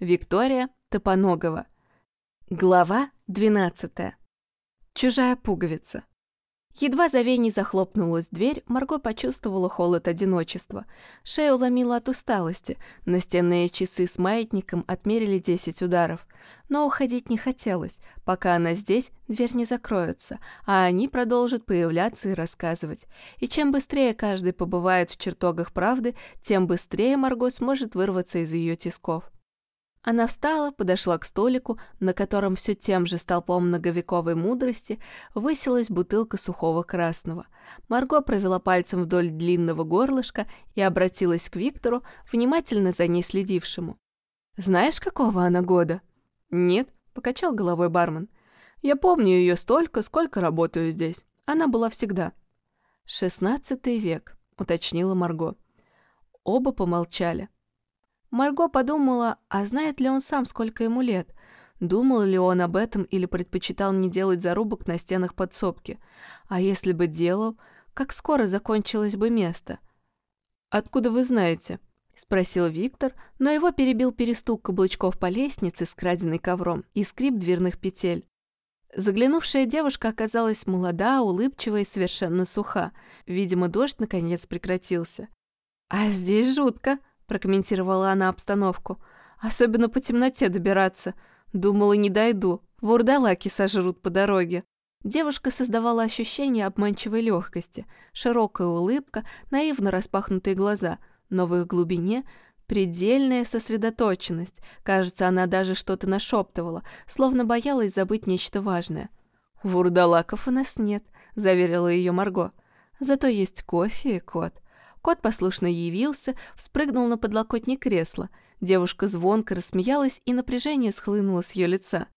Виктория Топоногова. Глава 12. Чужая пуговица. Едва за Веней захлопнулась дверь, Марго почувствовала холод одиночества. Шею ломила от усталости. Настенные часы с маятником отмерили 10 ударов. Но уходить не хотелось. Пока она здесь, дверь не закроется, а они продолжат появляться и рассказывать. И чем быстрее каждый побывает в чертогах правды, тем быстрее Марго сможет вырваться из ее тисков. Она встала, подошла к столику, на котором все тем же столпом многовековой мудрости высилась бутылка сухого красного. Марго провела пальцем вдоль длинного горлышка и обратилась к Виктору, внимательно за ней следившему. «Знаешь, какого она года?» «Нет», — покачал головой бармен. «Я помню ее столько, сколько работаю здесь. Она была всегда». «Шестнадцатый век», — уточнила Марго. Оба помолчали. Марго подумала, а знает ли он сам, сколько ему лет? Думал ли он об этом или предпочитал не делать зарубок на стенах подсобки? А если бы делал, как скоро закончилось бы место? «Откуда вы знаете?» — спросил Виктор, но его перебил перестук каблучков по лестнице с краденной ковром и скрип дверных петель. Заглянувшая девушка оказалась молода, улыбчивая и совершенно суха. Видимо, дождь наконец прекратился. «А здесь жутко», прокомментировала она обстановку. «Особенно по темноте добираться. Думала, не дойду. Вурдалаки сожрут по дороге». Девушка создавала ощущение обманчивой легкости, широкая улыбка, наивно распахнутые глаза, но в их глубине предельная сосредоточенность. Кажется, она даже что-то нашептывала, словно боялась забыть нечто важное. «Вурдалаков у нас нет», — заверила ее Марго. «Зато есть кофе и кот. Кот послушно явился, вспрыгнул на подлокотник кресла. Девушка звонко рассмеялась, и напряжение схлынуло с ее лица.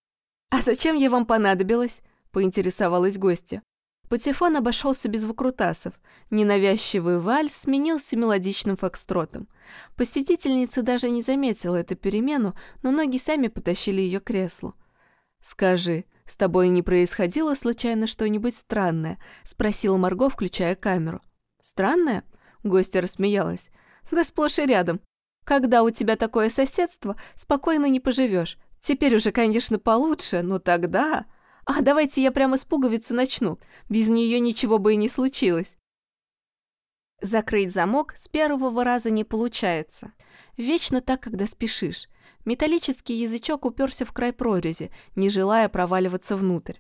«А зачем я вам понадобилась?» – поинтересовалась гостья. Патефон обошелся без выкрутасов. Ненавязчивый вальс сменился мелодичным фокстротом. Посетительница даже не заметила эту перемену, но ноги сами потащили ее к креслу. «Скажи, с тобой не происходило случайно что-нибудь странное?» – спросила Марго, включая камеру. «Странное?» Гостья рассмеялась. «Да сплошь и рядом. Когда у тебя такое соседство, спокойно не поживешь. Теперь уже, конечно, получше, но тогда... А давайте я прямо с пуговицы начну. Без нее ничего бы и не случилось». Закрыть замок с первого раза не получается. Вечно так, когда спешишь. Металлический язычок уперся в край прорези, не желая проваливаться внутрь.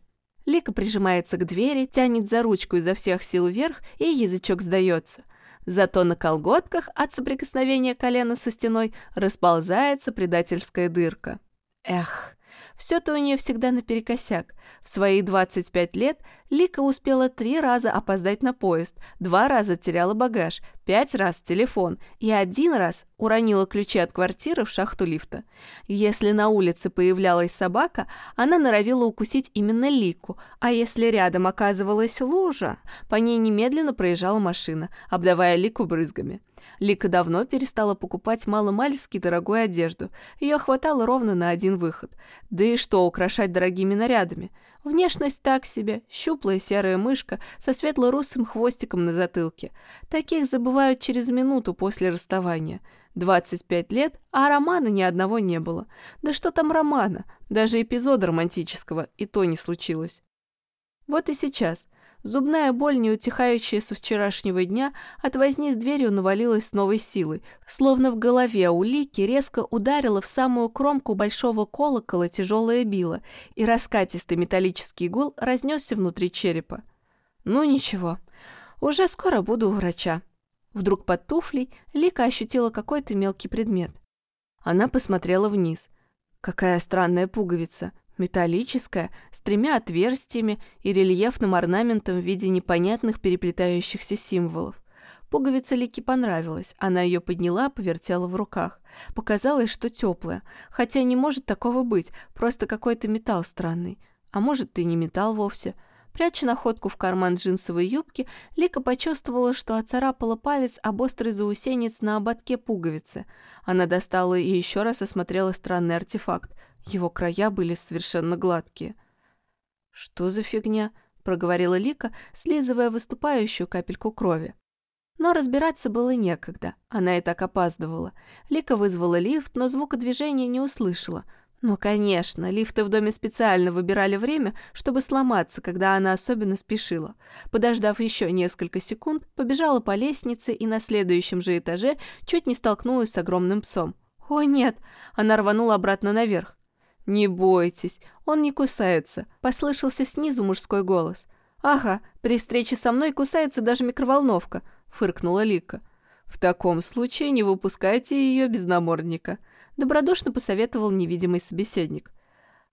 Лика прижимается к двери, тянет за ручку изо всех сил вверх, и язычок сдается. Зато на колготках от соприкосновения колена со стеной расползается предательская дырка. Эх, все-то у нее всегда наперекосяк. В свои 25 лет Лика успела три раза опоздать на поезд, два раза теряла багаж, пять раз телефон и один раз уронила ключи от квартиры в шахту лифта. Если на улице появлялась собака, она норовила укусить именно Лику, а если рядом оказывалась лужа, по ней немедленно проезжала машина, обдавая Лику брызгами. Лика давно перестала покупать маломальски дорогую одежду. Ее хватало ровно на один выход. Да и что украшать дорогими нарядами? Внешность так себе, щуплая серая мышка со светло-русым хвостиком на затылке. Таких забывают через минуту после расставания. 25 лет, а романа ни одного не было. Да что там романа? Даже эпизода романтического и то не случилось. Вот и сейчас – Зубная боль, не утихающая со вчерашнего дня, от возни с дверью навалилась с новой силой, словно в голове у Лики резко ударила в самую кромку большого колокола тяжелая била, и раскатистый металлический гул разнесся внутри черепа. «Ну ничего, уже скоро буду у врача». Вдруг под туфлей Лика ощутила какой-то мелкий предмет. Она посмотрела вниз. Какая странная пуговица металлическая, с тремя отверстиями и рельефным орнаментом в виде непонятных переплетающихся символов. Пуговица Лики понравилась, она ее подняла, повертела в руках. Показалось, что теплая, хотя не может такого быть, просто какой-то металл странный. А может, и не металл вовсе. Пряча находку в карман джинсовой юбки, Лика почувствовала, что оцарапала палец об острый заусенец на ободке пуговицы. Она достала и еще раз осмотрела странный артефакт. Его края были совершенно гладкие. «Что за фигня?» — проговорила Лика, слизывая выступающую капельку крови. Но разбираться было некогда, она и так опаздывала. Лика вызвала лифт, но звука движения не услышала. Ну, конечно, лифты в доме специально выбирали время, чтобы сломаться, когда она особенно спешила. Подождав еще несколько секунд, побежала по лестнице и на следующем же этаже чуть не столкнулась с огромным псом. «О, нет!» Она рванула обратно наверх. «Не бойтесь, он не кусается», — послышался снизу мужской голос. «Ага, при встрече со мной кусается даже микроволновка», — фыркнула Лика. «В таком случае не выпускайте ее без намордника», — добродушно посоветовал невидимый собеседник.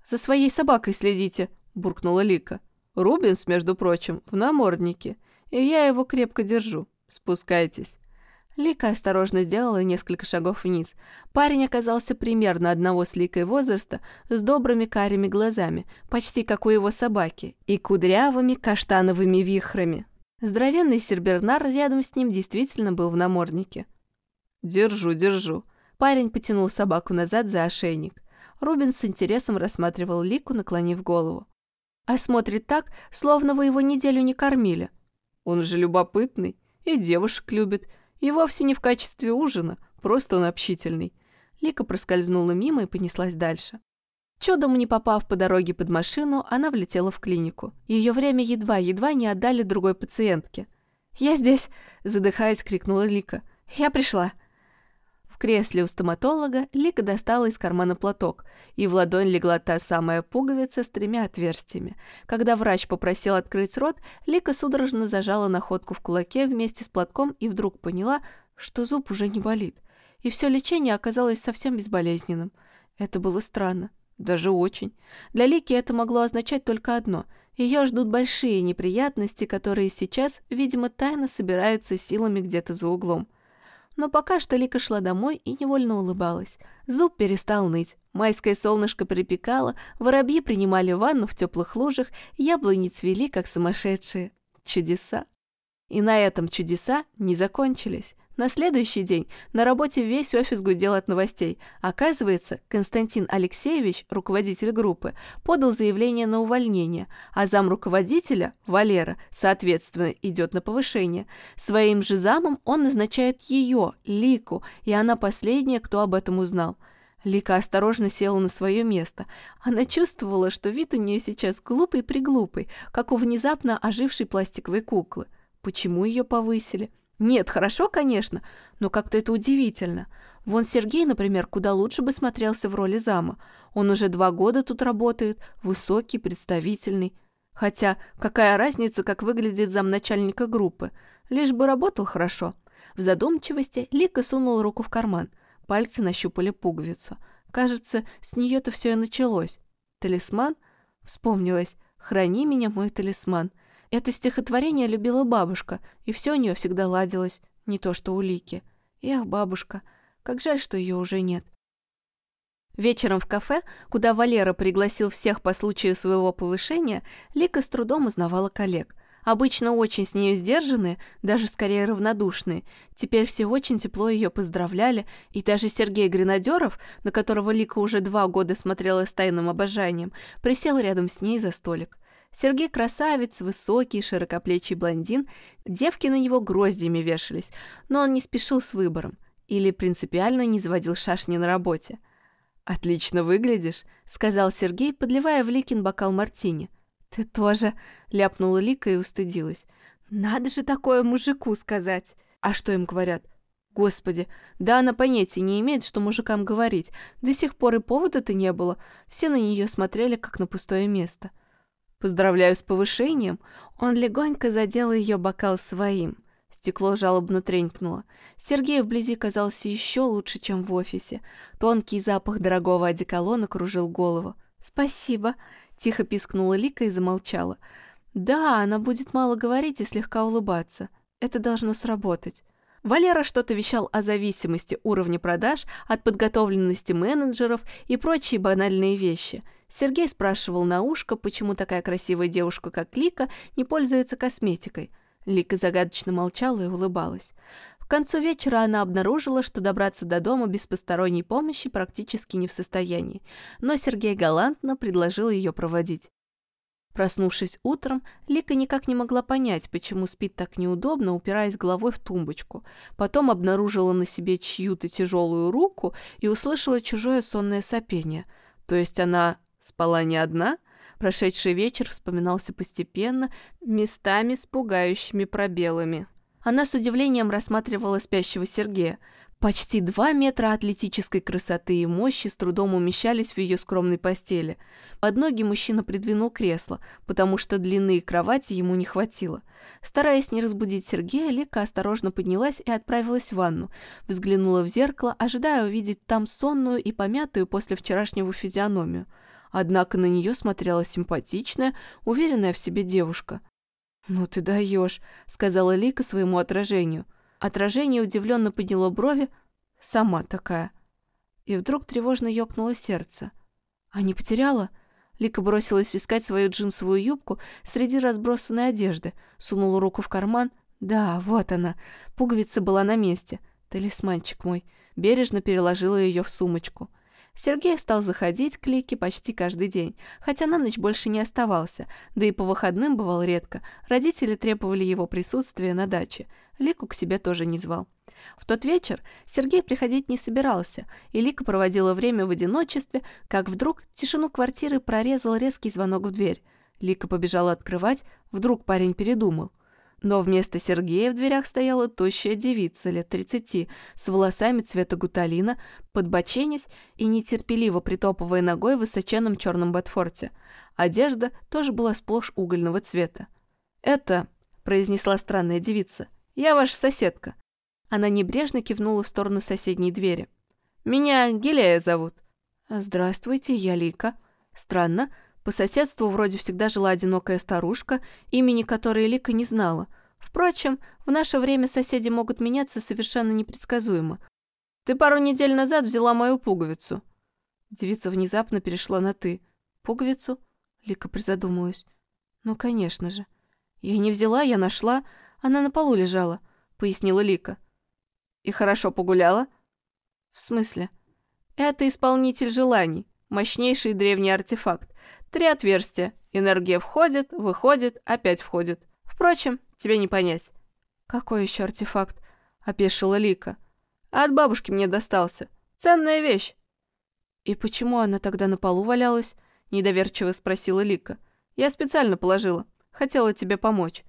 «За своей собакой следите», — буркнула Лика. «Рубинс, между прочим, в наморднике, и я его крепко держу. Спускайтесь». Лика осторожно сделала несколько шагов вниз. Парень оказался примерно одного с Ликой возраста, с добрыми карими глазами, почти как у его собаки, и кудрявыми каштановыми вихрами. Здоровенный сербернар рядом с ним действительно был в наморднике. «Держу, держу». Парень потянул собаку назад за ошейник. Рубин с интересом рассматривал Лику, наклонив голову. «А смотрит так, словно вы его неделю не кормили». «Он же любопытный и девушек любит, и вовсе не в качестве ужина, просто он общительный. Лика проскользнула мимо и понеслась дальше. Чудом не попав по дороге под машину, она влетела в клинику. Ее время едва-едва не отдали другой пациентке. «Я здесь!» – задыхаясь, крикнула Лика. «Я пришла!» В кресле у стоматолога Лика достала из кармана платок, и в ладонь легла та самая пуговица с тремя отверстиями. Когда врач попросил открыть рот, Лика судорожно зажала находку в кулаке вместе с платком и вдруг поняла, что зуб уже не болит. И все лечение оказалось совсем безболезненным. Это было странно, даже очень. Для Лики это могло означать только одно – ее ждут большие неприятности, которые сейчас, видимо, тайно собираются силами где-то за углом. Но пока что Лика шла домой и невольно улыбалась. Зуб перестал ныть. Майское солнышко припекало, воробьи принимали ванну в теплых лужах, яблони цвели, как сумасшедшие. Чудеса. И на этом чудеса не закончились. На следующий день на работе весь офис гудел от новостей. Оказывается, Константин Алексеевич, руководитель группы, подал заявление на увольнение, а зам руководителя, Валера, соответственно, идет на повышение. Своим же замом он назначает ее, Лику, и она последняя, кто об этом узнал. Лика осторожно села на свое место. Она чувствовала, что вид у нее сейчас глупый-приглупый, как у внезапно ожившей пластиковой куклы. Почему ее повысили? Нет, хорошо, конечно, но как-то это удивительно. Вон Сергей, например, куда лучше бы смотрелся в роли зама. Он уже два года тут работает, высокий, представительный. Хотя, какая разница, как выглядит замначальника группы? Лишь бы работал хорошо. В задумчивости Лика сунула руку в карман. Пальцы нащупали пуговицу. Кажется, с нее-то все и началось. Талисман? Вспомнилось. «Храни меня, мой талисман». Это стихотворение любила бабушка, и все у нее всегда ладилось, не то что у Лики. Эх, бабушка, как жаль, что ее уже нет. Вечером в кафе, куда Валера пригласил всех по случаю своего повышения, Лика с трудом узнавала коллег. Обычно очень с нею сдержанные, даже скорее равнодушные. Теперь все очень тепло ее поздравляли, и даже Сергей Гренадеров, на которого Лика уже два года смотрела с тайным обожанием, присел рядом с ней за столик. Сергей красавец, высокий, широкоплечий блондин, девки на него гроздьями вешались, но он не спешил с выбором или принципиально не заводил шашни на работе. «Отлично выглядишь», — сказал Сергей, подливая в Ликин бокал мартини. «Ты тоже», — ляпнула Лика и устыдилась. «Надо же такое мужику сказать». «А что им говорят?» Господи, да она понятия не имеет, что мужикам говорить. До сих пор и повода-то не было. Все на нее смотрели, как на пустое место. «Поздравляю с повышением!» Он легонько задел ее бокал своим. Стекло жалобно тренькнуло. Сергей вблизи казался еще лучше, чем в офисе. Тонкий запах дорогого одеколона кружил голову. «Спасибо!» — тихо пискнула Лика и замолчала. «Да, она будет мало говорить и слегка улыбаться. Это должно сработать». Валера что-то вещал о зависимости уровня продаж от подготовленности менеджеров и прочие банальные вещи — Сергей спрашивал на ушко, почему такая красивая девушка, как Лика, не пользуется косметикой. Лика загадочно молчала и улыбалась. К концу вечера она обнаружила, что добраться до дома без посторонней помощи практически не в состоянии, но Сергей галантно предложил ее проводить. Проснувшись утром, Лика никак не могла понять, почему спит так неудобно, упираясь головой в тумбочку. Потом обнаружила на себе чью-то тяжелую руку и услышала чужое сонное сопение. То есть она спала не одна? Прошедший вечер вспоминался постепенно, местами с пугающими пробелами. Она с удивлением рассматривала спящего Сергея. Почти два метра атлетической красоты и мощи с трудом умещались в ее скромной постели. Под ноги мужчина придвинул кресло, потому что длины кровати ему не хватило. Стараясь не разбудить Сергея, Лика осторожно поднялась и отправилась в ванну. Взглянула в зеркало, ожидая увидеть там сонную и помятую после вчерашнего физиономию. Однако на нее смотрела симпатичная, уверенная в себе девушка. «Ну ты даешь», — сказала Лика своему отражению — Отражение удивленно подняло брови. Сама такая. И вдруг тревожно ёкнуло сердце. А не потеряла? Лика бросилась искать свою джинсовую юбку среди разбросанной одежды, сунула руку в карман. Да, вот она. Пуговица была на месте. Талисманчик мой. Бережно переложила ее в сумочку. Сергей стал заходить к Лике почти каждый день, хотя на ночь больше не оставался, да и по выходным бывал редко. Родители требовали его присутствия на даче. Лику к себе тоже не звал. В тот вечер Сергей приходить не собирался, и Лика проводила время в одиночестве, как вдруг тишину квартиры прорезал резкий звонок в дверь. Лика побежала открывать, вдруг парень передумал. Но вместо Сергея в дверях стояла тощая девица лет тридцати, с волосами цвета гуталина, подбоченясь и нетерпеливо притопывая ногой в высоченном черном ботфорте. Одежда тоже была сплошь угольного цвета. «Это», — произнесла странная девица, — «я ваша соседка». Она небрежно кивнула в сторону соседней двери. «Меня Гелея зовут». «Здравствуйте, я Лика». Странно, по соседству вроде всегда жила одинокая старушка, имени которой Лика не знала. Впрочем, в наше время соседи могут меняться совершенно непредсказуемо. «Ты пару недель назад взяла мою пуговицу». Девица внезапно перешла на «ты». «Пуговицу?» Лика призадумалась. «Ну, конечно же». «Я не взяла, я нашла. Она на полу лежала», — пояснила Лика. «И хорошо погуляла?» «В смысле?» «Это исполнитель желаний, мощнейший древний артефакт. Три отверстия. Энергия входит, выходит, опять входит. Впрочем, тебе не понять. Какой еще артефакт? Опешила Лика. от бабушки мне достался. Ценная вещь. И почему она тогда на полу валялась? Недоверчиво спросила Лика. Я специально положила. Хотела тебе помочь.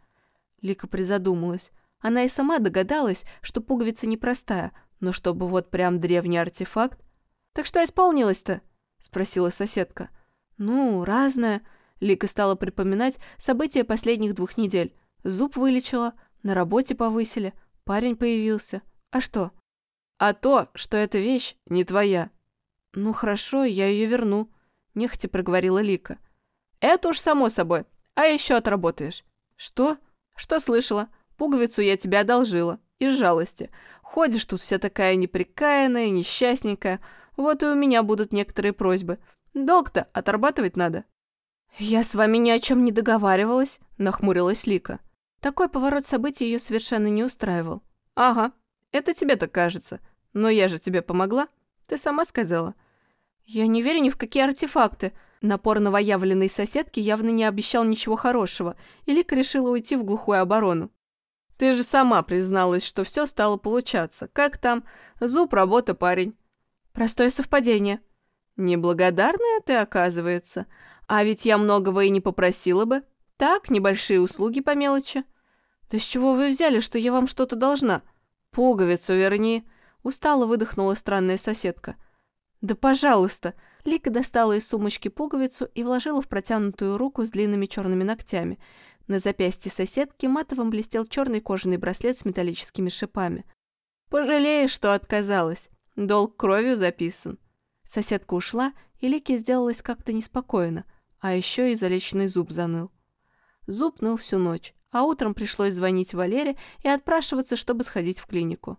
Лика призадумалась. Она и сама догадалась, что пуговица непростая, но чтобы вот прям древний артефакт. «Так что исполнилось-то?» — спросила соседка. «Ну, разное». Лика стала припоминать события последних двух недель. Зуб вылечила, на работе повысили, парень появился. А что? А то, что эта вещь не твоя. Ну хорошо, я ее верну, нехотя проговорила Лика. Это уж само собой. А еще отработаешь. Что? Что слышала? Пуговицу я тебе одолжила. Из жалости. Ходишь тут вся такая неприкаянная, несчастненькая. Вот и у меня будут некоторые просьбы. Долг-то отрабатывать надо». «Я с вами ни о чем не договаривалась», — нахмурилась Лика. Такой поворот событий ее совершенно не устраивал. «Ага, это тебе так кажется. Но я же тебе помогла. Ты сама сказала». «Я не верю ни в какие артефакты». Напор новоявленной соседки явно не обещал ничего хорошего, и Лика решила уйти в глухую оборону. «Ты же сама призналась, что все стало получаться. Как там? Зуб, работа, парень». «Простое совпадение», Неблагодарная ты, оказывается. А ведь я многого и не попросила бы. Так, небольшие услуги по мелочи. Да с чего вы взяли, что я вам что-то должна? Пуговицу верни. Устало выдохнула странная соседка. Да пожалуйста. Лика достала из сумочки пуговицу и вложила в протянутую руку с длинными черными ногтями. На запястье соседки матовым блестел черный кожаный браслет с металлическими шипами. «Пожалеешь, что отказалась. Долг кровью записан». Соседка ушла, и Лике сделалось как-то неспокойно, а еще и залеченный зуб заныл. Зуб ныл всю ночь, а утром пришлось звонить Валере и отпрашиваться, чтобы сходить в клинику.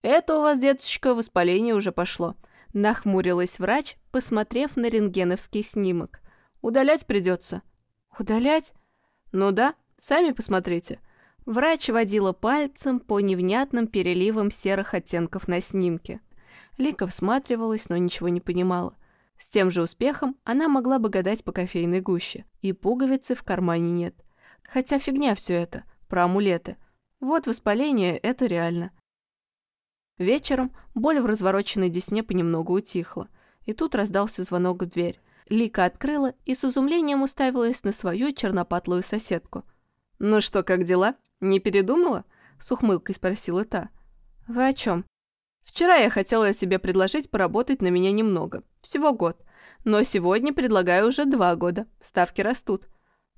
«Это у вас, деточка, воспаление уже пошло», — нахмурилась врач, посмотрев на рентгеновский снимок. «Удалять придется». «Удалять?» «Ну да, сами посмотрите». Врач водила пальцем по невнятным переливам серых оттенков на снимке. Лика всматривалась, но ничего не понимала. С тем же успехом она могла бы гадать по кофейной гуще. И пуговицы в кармане нет. Хотя фигня все это, про амулеты. Вот воспаление – это реально. Вечером боль в развороченной десне понемногу утихла. И тут раздался звонок в дверь. Лика открыла и с изумлением уставилась на свою чернопатлую соседку. «Ну что, как дела? Не передумала?» – с ухмылкой спросила та. «Вы о чем?» «Вчера я хотела себе предложить поработать на меня немного. Всего год. Но сегодня предлагаю уже два года. Ставки растут».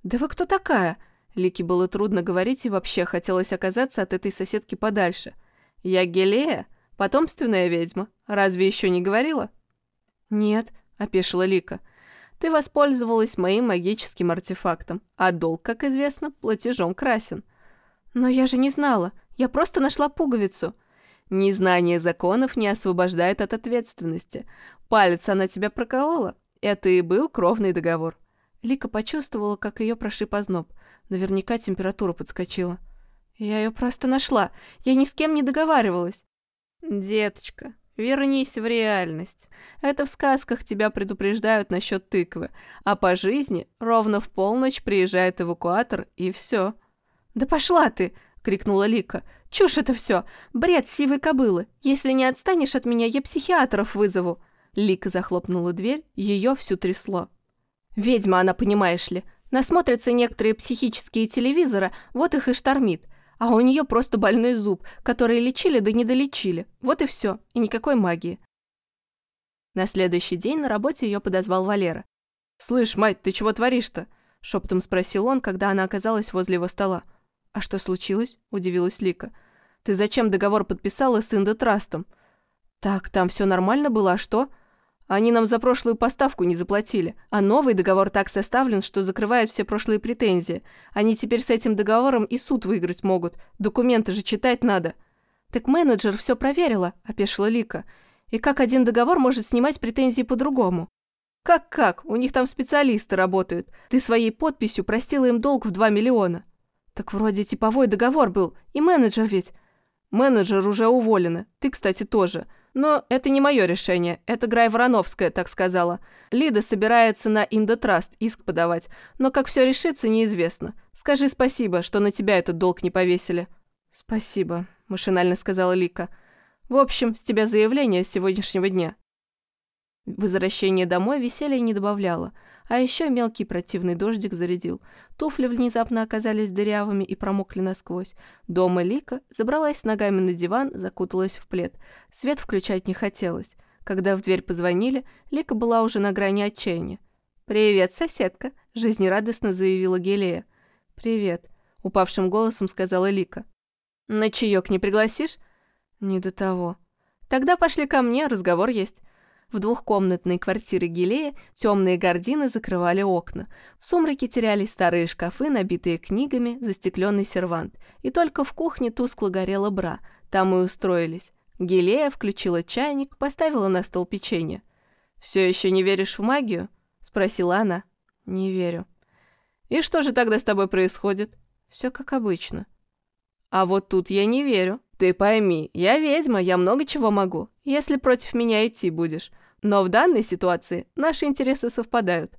«Да вы кто такая?» Лике было трудно говорить и вообще хотелось оказаться от этой соседки подальше. «Я Гелея, потомственная ведьма. Разве еще не говорила?» «Нет», — опешила Лика. Ты воспользовалась моим магическим артефактом, а долг, как известно, платежом красен. Но я же не знала, я просто нашла пуговицу. Незнание законов не освобождает от ответственности. Палец она тебя проколола. Это и был кровный договор. Лика почувствовала, как ее прошиб озноб. Наверняка температура подскочила. Я ее просто нашла. Я ни с кем не договаривалась. Деточка, Вернись в реальность. Это в сказках тебя предупреждают насчет тыквы, а по жизни ровно в полночь приезжает эвакуатор и все. «Да пошла ты!» — крикнула Лика. «Чушь это все! Бред сивой кобылы! Если не отстанешь от меня, я психиатров вызову!» Лика захлопнула дверь, ее всю трясло. «Ведьма она, понимаешь ли. Насмотрятся некоторые психические телевизора, вот их и штормит а у нее просто больной зуб, который лечили да не долечили. Вот и все, и никакой магии. На следующий день на работе ее подозвал Валера. «Слышь, мать, ты чего творишь-то?» – шепотом спросил он, когда она оказалась возле его стола. «А что случилось?» – удивилась Лика. «Ты зачем договор подписала с Индотрастом?» «Так, там все нормально было, а что?» Они нам за прошлую поставку не заплатили, а новый договор так составлен, что закрывает все прошлые претензии. Они теперь с этим договором и суд выиграть могут. Документы же читать надо. Так менеджер все проверила, опешила Лика. И как один договор может снимать претензии по-другому? Как-как? У них там специалисты работают. Ты своей подписью простила им долг в 2 миллиона. Так вроде типовой договор был, и менеджер ведь. Менеджер уже уволена. Ты, кстати, тоже. Но это не мое решение, это Грай Вороновская так сказала. Лида собирается на Индотраст иск подавать, но как все решится, неизвестно. Скажи спасибо, что на тебя этот долг не повесили». «Спасибо», – машинально сказала Лика. «В общем, с тебя заявление с сегодняшнего дня». Возвращение домой веселья не добавляло, а еще мелкий противный дождик зарядил. Туфли внезапно оказались дырявыми и промокли насквозь. Дома Лика забралась ногами на диван, закуталась в плед. Свет включать не хотелось. Когда в дверь позвонили, Лика была уже на грани отчаяния. «Привет, соседка», – жизнерадостно заявила Гелия. «Привет», – упавшим голосом сказала Лика. «На чаек не пригласишь?» «Не до того». «Тогда пошли ко мне, разговор есть». В двухкомнатной квартире Гилея темные гардины закрывали окна. В сумраке терялись старые шкафы, набитые книгами, застекленный сервант. И только в кухне тускло горела бра. Там и устроились. Гилея включила чайник, поставила на стол печенье. «Все еще не веришь в магию?» – спросила она. «Не верю». «И что же тогда с тобой происходит?» «Все как обычно». «А вот тут я не верю. Ты пойми, я ведьма, я много чего могу, если против меня идти будешь. Но в данной ситуации наши интересы совпадают».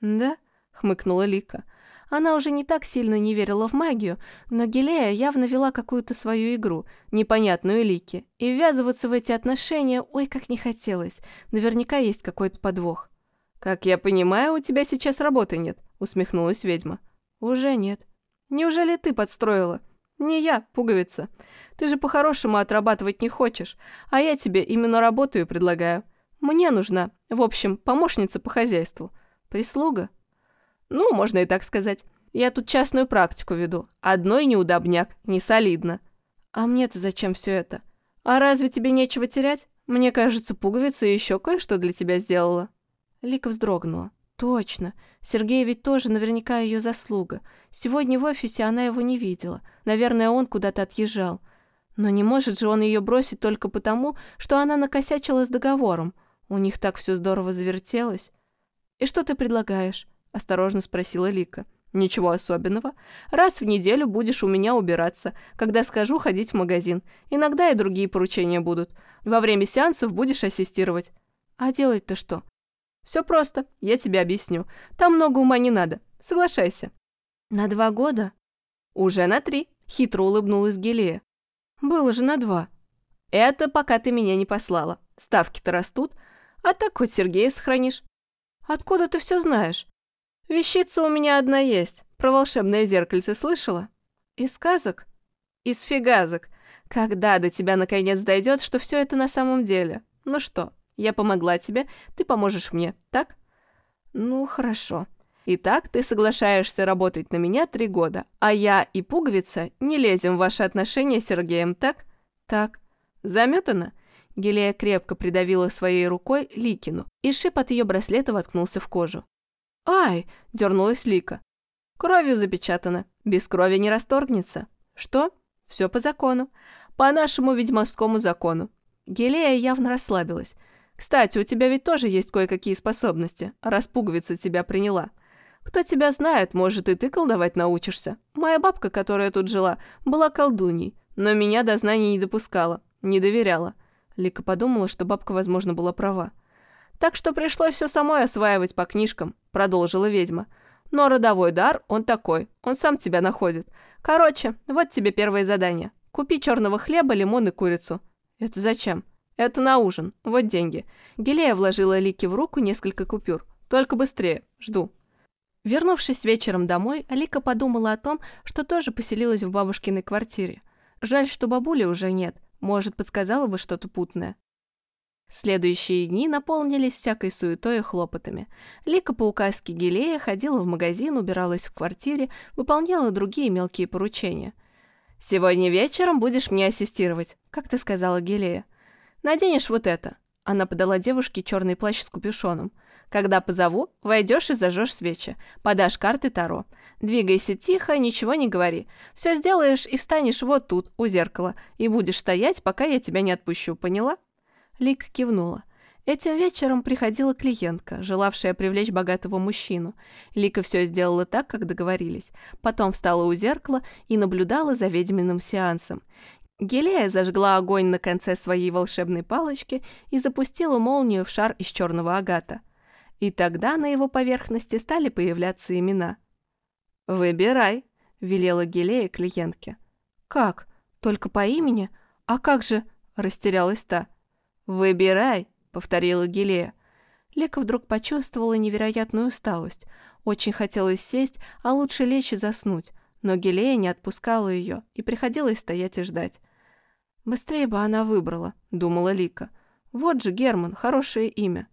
«Да?» — хмыкнула Лика. Она уже не так сильно не верила в магию, но Гелея явно вела какую-то свою игру, непонятную Лике, и ввязываться в эти отношения ой как не хотелось. Наверняка есть какой-то подвох. «Как я понимаю, у тебя сейчас работы нет», — усмехнулась ведьма. «Уже нет». «Неужели ты подстроила?» «Не я, пуговица. Ты же по-хорошему отрабатывать не хочешь, а я тебе именно работу и предлагаю. Мне нужна, в общем, помощница по хозяйству. Прислуга? Ну, можно и так сказать. Я тут частную практику веду. Одной неудобняк, не солидно. А мне-то зачем все это? А разве тебе нечего терять? Мне кажется, пуговица еще кое-что для тебя сделала. Лика вздрогнула. Точно. Сергей ведь тоже наверняка ее заслуга. Сегодня в офисе она его не видела. Наверное, он куда-то отъезжал. Но не может же он ее бросить только потому, что она накосячила с договором. У них так все здорово завертелось. «И что ты предлагаешь?» – осторожно спросила Лика. «Ничего особенного. Раз в неделю будешь у меня убираться, когда скажу ходить в магазин. Иногда и другие поручения будут. Во время сеансов будешь ассистировать». «А делать-то что?» Все просто, я тебе объясню. Там много ума не надо. Соглашайся». «На два года?» «Уже на три», — хитро улыбнулась Гелия. «Было же на два». «Это пока ты меня не послала. Ставки-то растут. А так хоть Сергея сохранишь». «Откуда ты все знаешь?» «Вещица у меня одна есть. Про волшебное зеркальце слышала?» «Из сказок?» «Из фигазок. Когда до тебя наконец дойдет, что все это на самом деле? Ну что, я помогла тебе, ты поможешь мне, так?» «Ну, хорошо. Итак, ты соглашаешься работать на меня три года, а я и пуговица не лезем в ваши отношения с Сергеем, так?» «Так». «Заметано?» Гелия крепко придавила своей рукой Ликину, и шип от ее браслета воткнулся в кожу. «Ай!» – дернулась Лика. «Кровью запечатано. Без крови не расторгнется. Что? Все по закону. По нашему ведьмовскому закону». Гелия явно расслабилась. «Кстати, у тебя ведь тоже есть кое-какие способности, раз пуговица тебя приняла. Кто тебя знает, может, и ты колдовать научишься. Моя бабка, которая тут жила, была колдуней, но меня до знаний не допускала, не доверяла. Лика подумала, что бабка, возможно, была права. «Так что пришлось все самой осваивать по книжкам», — продолжила ведьма. «Но родовой дар, он такой, он сам тебя находит. Короче, вот тебе первое задание. Купи черного хлеба, лимон и курицу». «Это зачем?» «Это на ужин. Вот деньги». Гелея вложила Лике в руку несколько купюр. «Только быстрее. Жду». Вернувшись вечером домой, Алика подумала о том, что тоже поселилась в бабушкиной квартире. Жаль, что бабули уже нет. Может, подсказала бы что-то путное. Следующие дни наполнились всякой суетой и хлопотами. Лика по указке Гелея ходила в магазин, убиралась в квартире, выполняла другие мелкие поручения. «Сегодня вечером будешь мне ассистировать», — как ты сказала Гелея. «Наденешь вот это». Она подала девушке черный плащ с капюшоном. «Когда позову, войдешь и зажжешь свечи, подашь карты Таро. Двигайся тихо, ничего не говори. Все сделаешь и встанешь вот тут, у зеркала, и будешь стоять, пока я тебя не отпущу, поняла?» Лика кивнула. Этим вечером приходила клиентка, желавшая привлечь богатого мужчину. Лика все сделала так, как договорились. Потом встала у зеркала и наблюдала за ведьминым сеансом. Гелия зажгла огонь на конце своей волшебной палочки и запустила молнию в шар из черного агата. И тогда на его поверхности стали появляться имена – «Выбирай», — велела Гелея клиентке. «Как? Только по имени? А как же...» — растерялась та. «Выбирай», — повторила Гелея. Лека вдруг почувствовала невероятную усталость. Очень хотелось сесть, а лучше лечь и заснуть. Но Гелея не отпускала ее, и приходилось стоять и ждать. «Быстрее бы она выбрала», — думала Лика. «Вот же Герман, хорошее имя».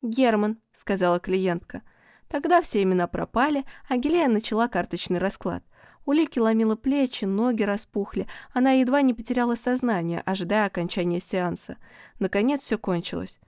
«Герман», — сказала клиентка. Тогда все имена пропали, а Гелия начала карточный расклад. У Лики ломила плечи, ноги распухли. Она едва не потеряла сознание, ожидая окончания сеанса. Наконец все кончилось.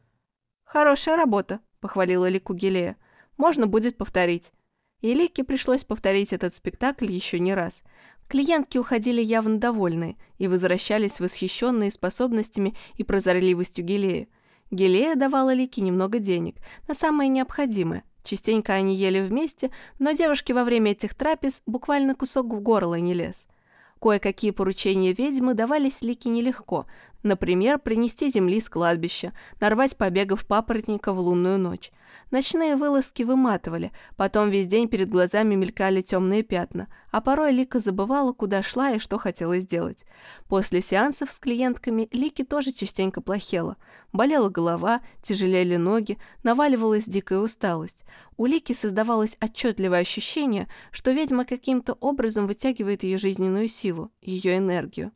«Хорошая работа», — похвалила Лику Гелея. «Можно будет повторить». И Лике пришлось повторить этот спектакль еще не раз. Клиентки уходили явно довольные и возвращались восхищенные способностями и прозорливостью Гелея. Гелея давала Лике немного денег на самое необходимое, Частенько они ели вместе, но девушке во время этих трапез буквально кусок в горло не лез. Кое-какие поручения ведьмы давались Лике нелегко, например, принести земли с кладбища, нарвать побегов папоротника в лунную ночь. Ночные вылазки выматывали, потом весь день перед глазами мелькали темные пятна, а порой Лика забывала, куда шла и что хотела сделать. После сеансов с клиентками Лике тоже частенько плохело. Болела голова, тяжелели ноги, наваливалась дикая усталость. У Лики создавалось отчетливое ощущение, что ведьма каким-то образом вытягивает ее жизненную силу, ее энергию.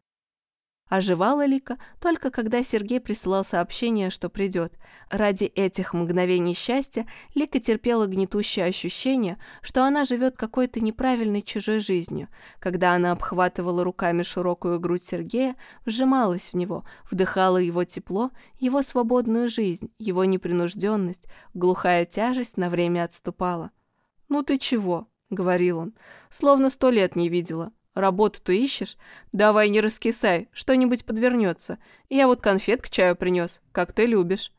Оживала Лика только когда Сергей присылал сообщение, что придет. Ради этих мгновений счастья Лика терпела гнетущее ощущение, что она живет какой-то неправильной чужой жизнью. Когда она обхватывала руками широкую грудь Сергея, вжималась в него, вдыхала его тепло, его свободную жизнь, его непринужденность, глухая тяжесть на время отступала. «Ну ты чего?» — говорил он. «Словно сто лет не видела. Работу-то ищешь? Давай не раскисай, что-нибудь подвернется. Я вот конфет к чаю принес, как ты любишь».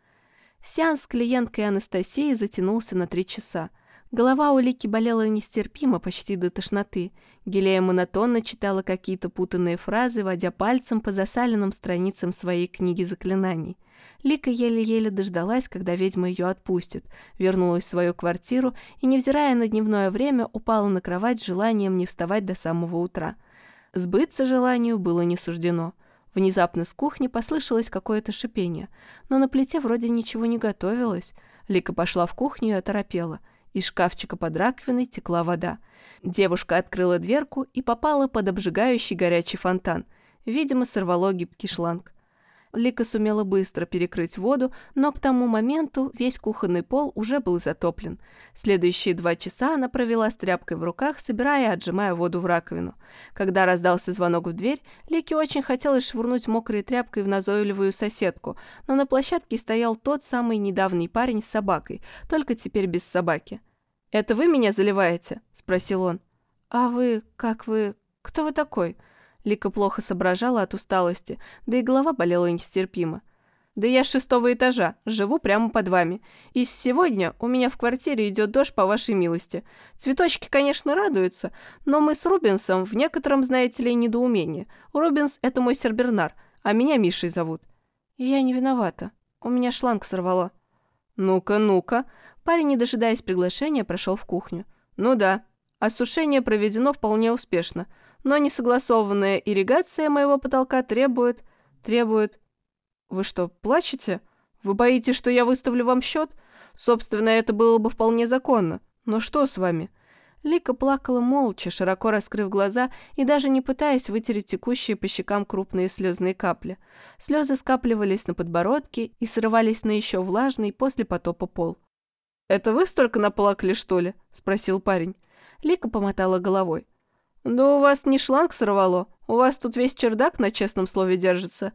Сеанс с клиенткой Анастасией затянулся на три часа. Голова у Лики болела нестерпимо, почти до тошноты. Гелея монотонно читала какие-то путанные фразы, водя пальцем по засаленным страницам своей книги заклинаний. Лика еле-еле дождалась, когда ведьма ее отпустит, вернулась в свою квартиру и, невзирая на дневное время, упала на кровать с желанием не вставать до самого утра. Сбыться желанию было не суждено. Внезапно с кухни послышалось какое-то шипение, но на плите вроде ничего не готовилось. Лика пошла в кухню и оторопела – из шкафчика под раковиной текла вода. Девушка открыла дверку и попала под обжигающий горячий фонтан. Видимо, сорвало гибкий шланг. Лика сумела быстро перекрыть воду, но к тому моменту весь кухонный пол уже был затоплен. Следующие два часа она провела с тряпкой в руках, собирая и отжимая воду в раковину. Когда раздался звонок в дверь, Лике очень хотелось швырнуть мокрой тряпкой в назойливую соседку, но на площадке стоял тот самый недавний парень с собакой, только теперь без собаки. «Это вы меня заливаете?» – спросил он. «А вы... как вы... кто вы такой?» Лика плохо соображала от усталости, да и голова болела нестерпимо. «Да я с шестого этажа, живу прямо под вами. И сегодня у меня в квартире идет дождь по вашей милости. Цветочки, конечно, радуются, но мы с Рубинсом в некотором, знаете ли, недоумении. Рубинс – это мой сербернар, а меня Мишей зовут». «Я не виновата. У меня шланг сорвало». «Ну-ка, ну-ка». Парень, не дожидаясь приглашения, прошел в кухню. «Ну да, осушение проведено вполне успешно» но несогласованная ирригация моего потолка требует... требует... Вы что, плачете? Вы боитесь, что я выставлю вам счет? Собственно, это было бы вполне законно. Но что с вами?» Лика плакала молча, широко раскрыв глаза и даже не пытаясь вытереть текущие по щекам крупные слезные капли. Слезы скапливались на подбородке и срывались на еще влажный после потопа пол. «Это вы столько наплакали, что ли?» – спросил парень. Лика помотала головой. «Да у вас не шланг сорвало, у вас тут весь чердак на честном слове держится.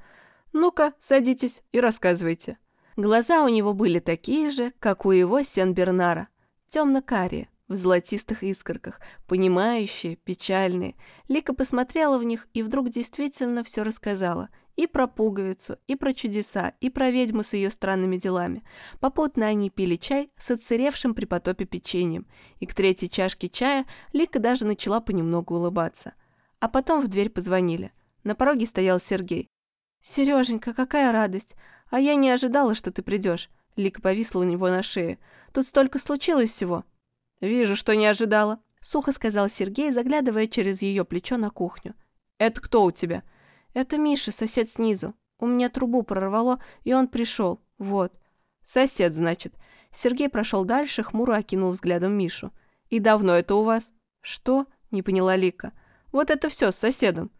Ну-ка, садитесь и рассказывайте». Глаза у него были такие же, как у его Сен-Бернара, темно-карие, в золотистых искорках, понимающие, печальные. Лика посмотрела в них и вдруг действительно все рассказала. И про пуговицу, и про чудеса, и про ведьму с ее странными делами. Попутно они пили чай с отсыревшим при потопе печеньем, и к третьей чашке чая Лика даже начала понемногу улыбаться. А потом в дверь позвонили. На пороге стоял Сергей. «Сереженька, какая радость! А я не ожидала, что ты придешь. Лика повисла у него на шее. «Тут столько случилось всего!» «Вижу, что не ожидала», — сухо сказал Сергей, заглядывая через ее плечо на кухню. «Это кто у тебя?» «Это Миша, сосед снизу. У меня трубу прорвало, и он пришел. Вот». «Сосед, значит». Сергей прошел дальше, хмуро окинул взглядом Мишу. «И давно это у вас?» «Что?» — не поняла Лика. «Вот это все с соседом».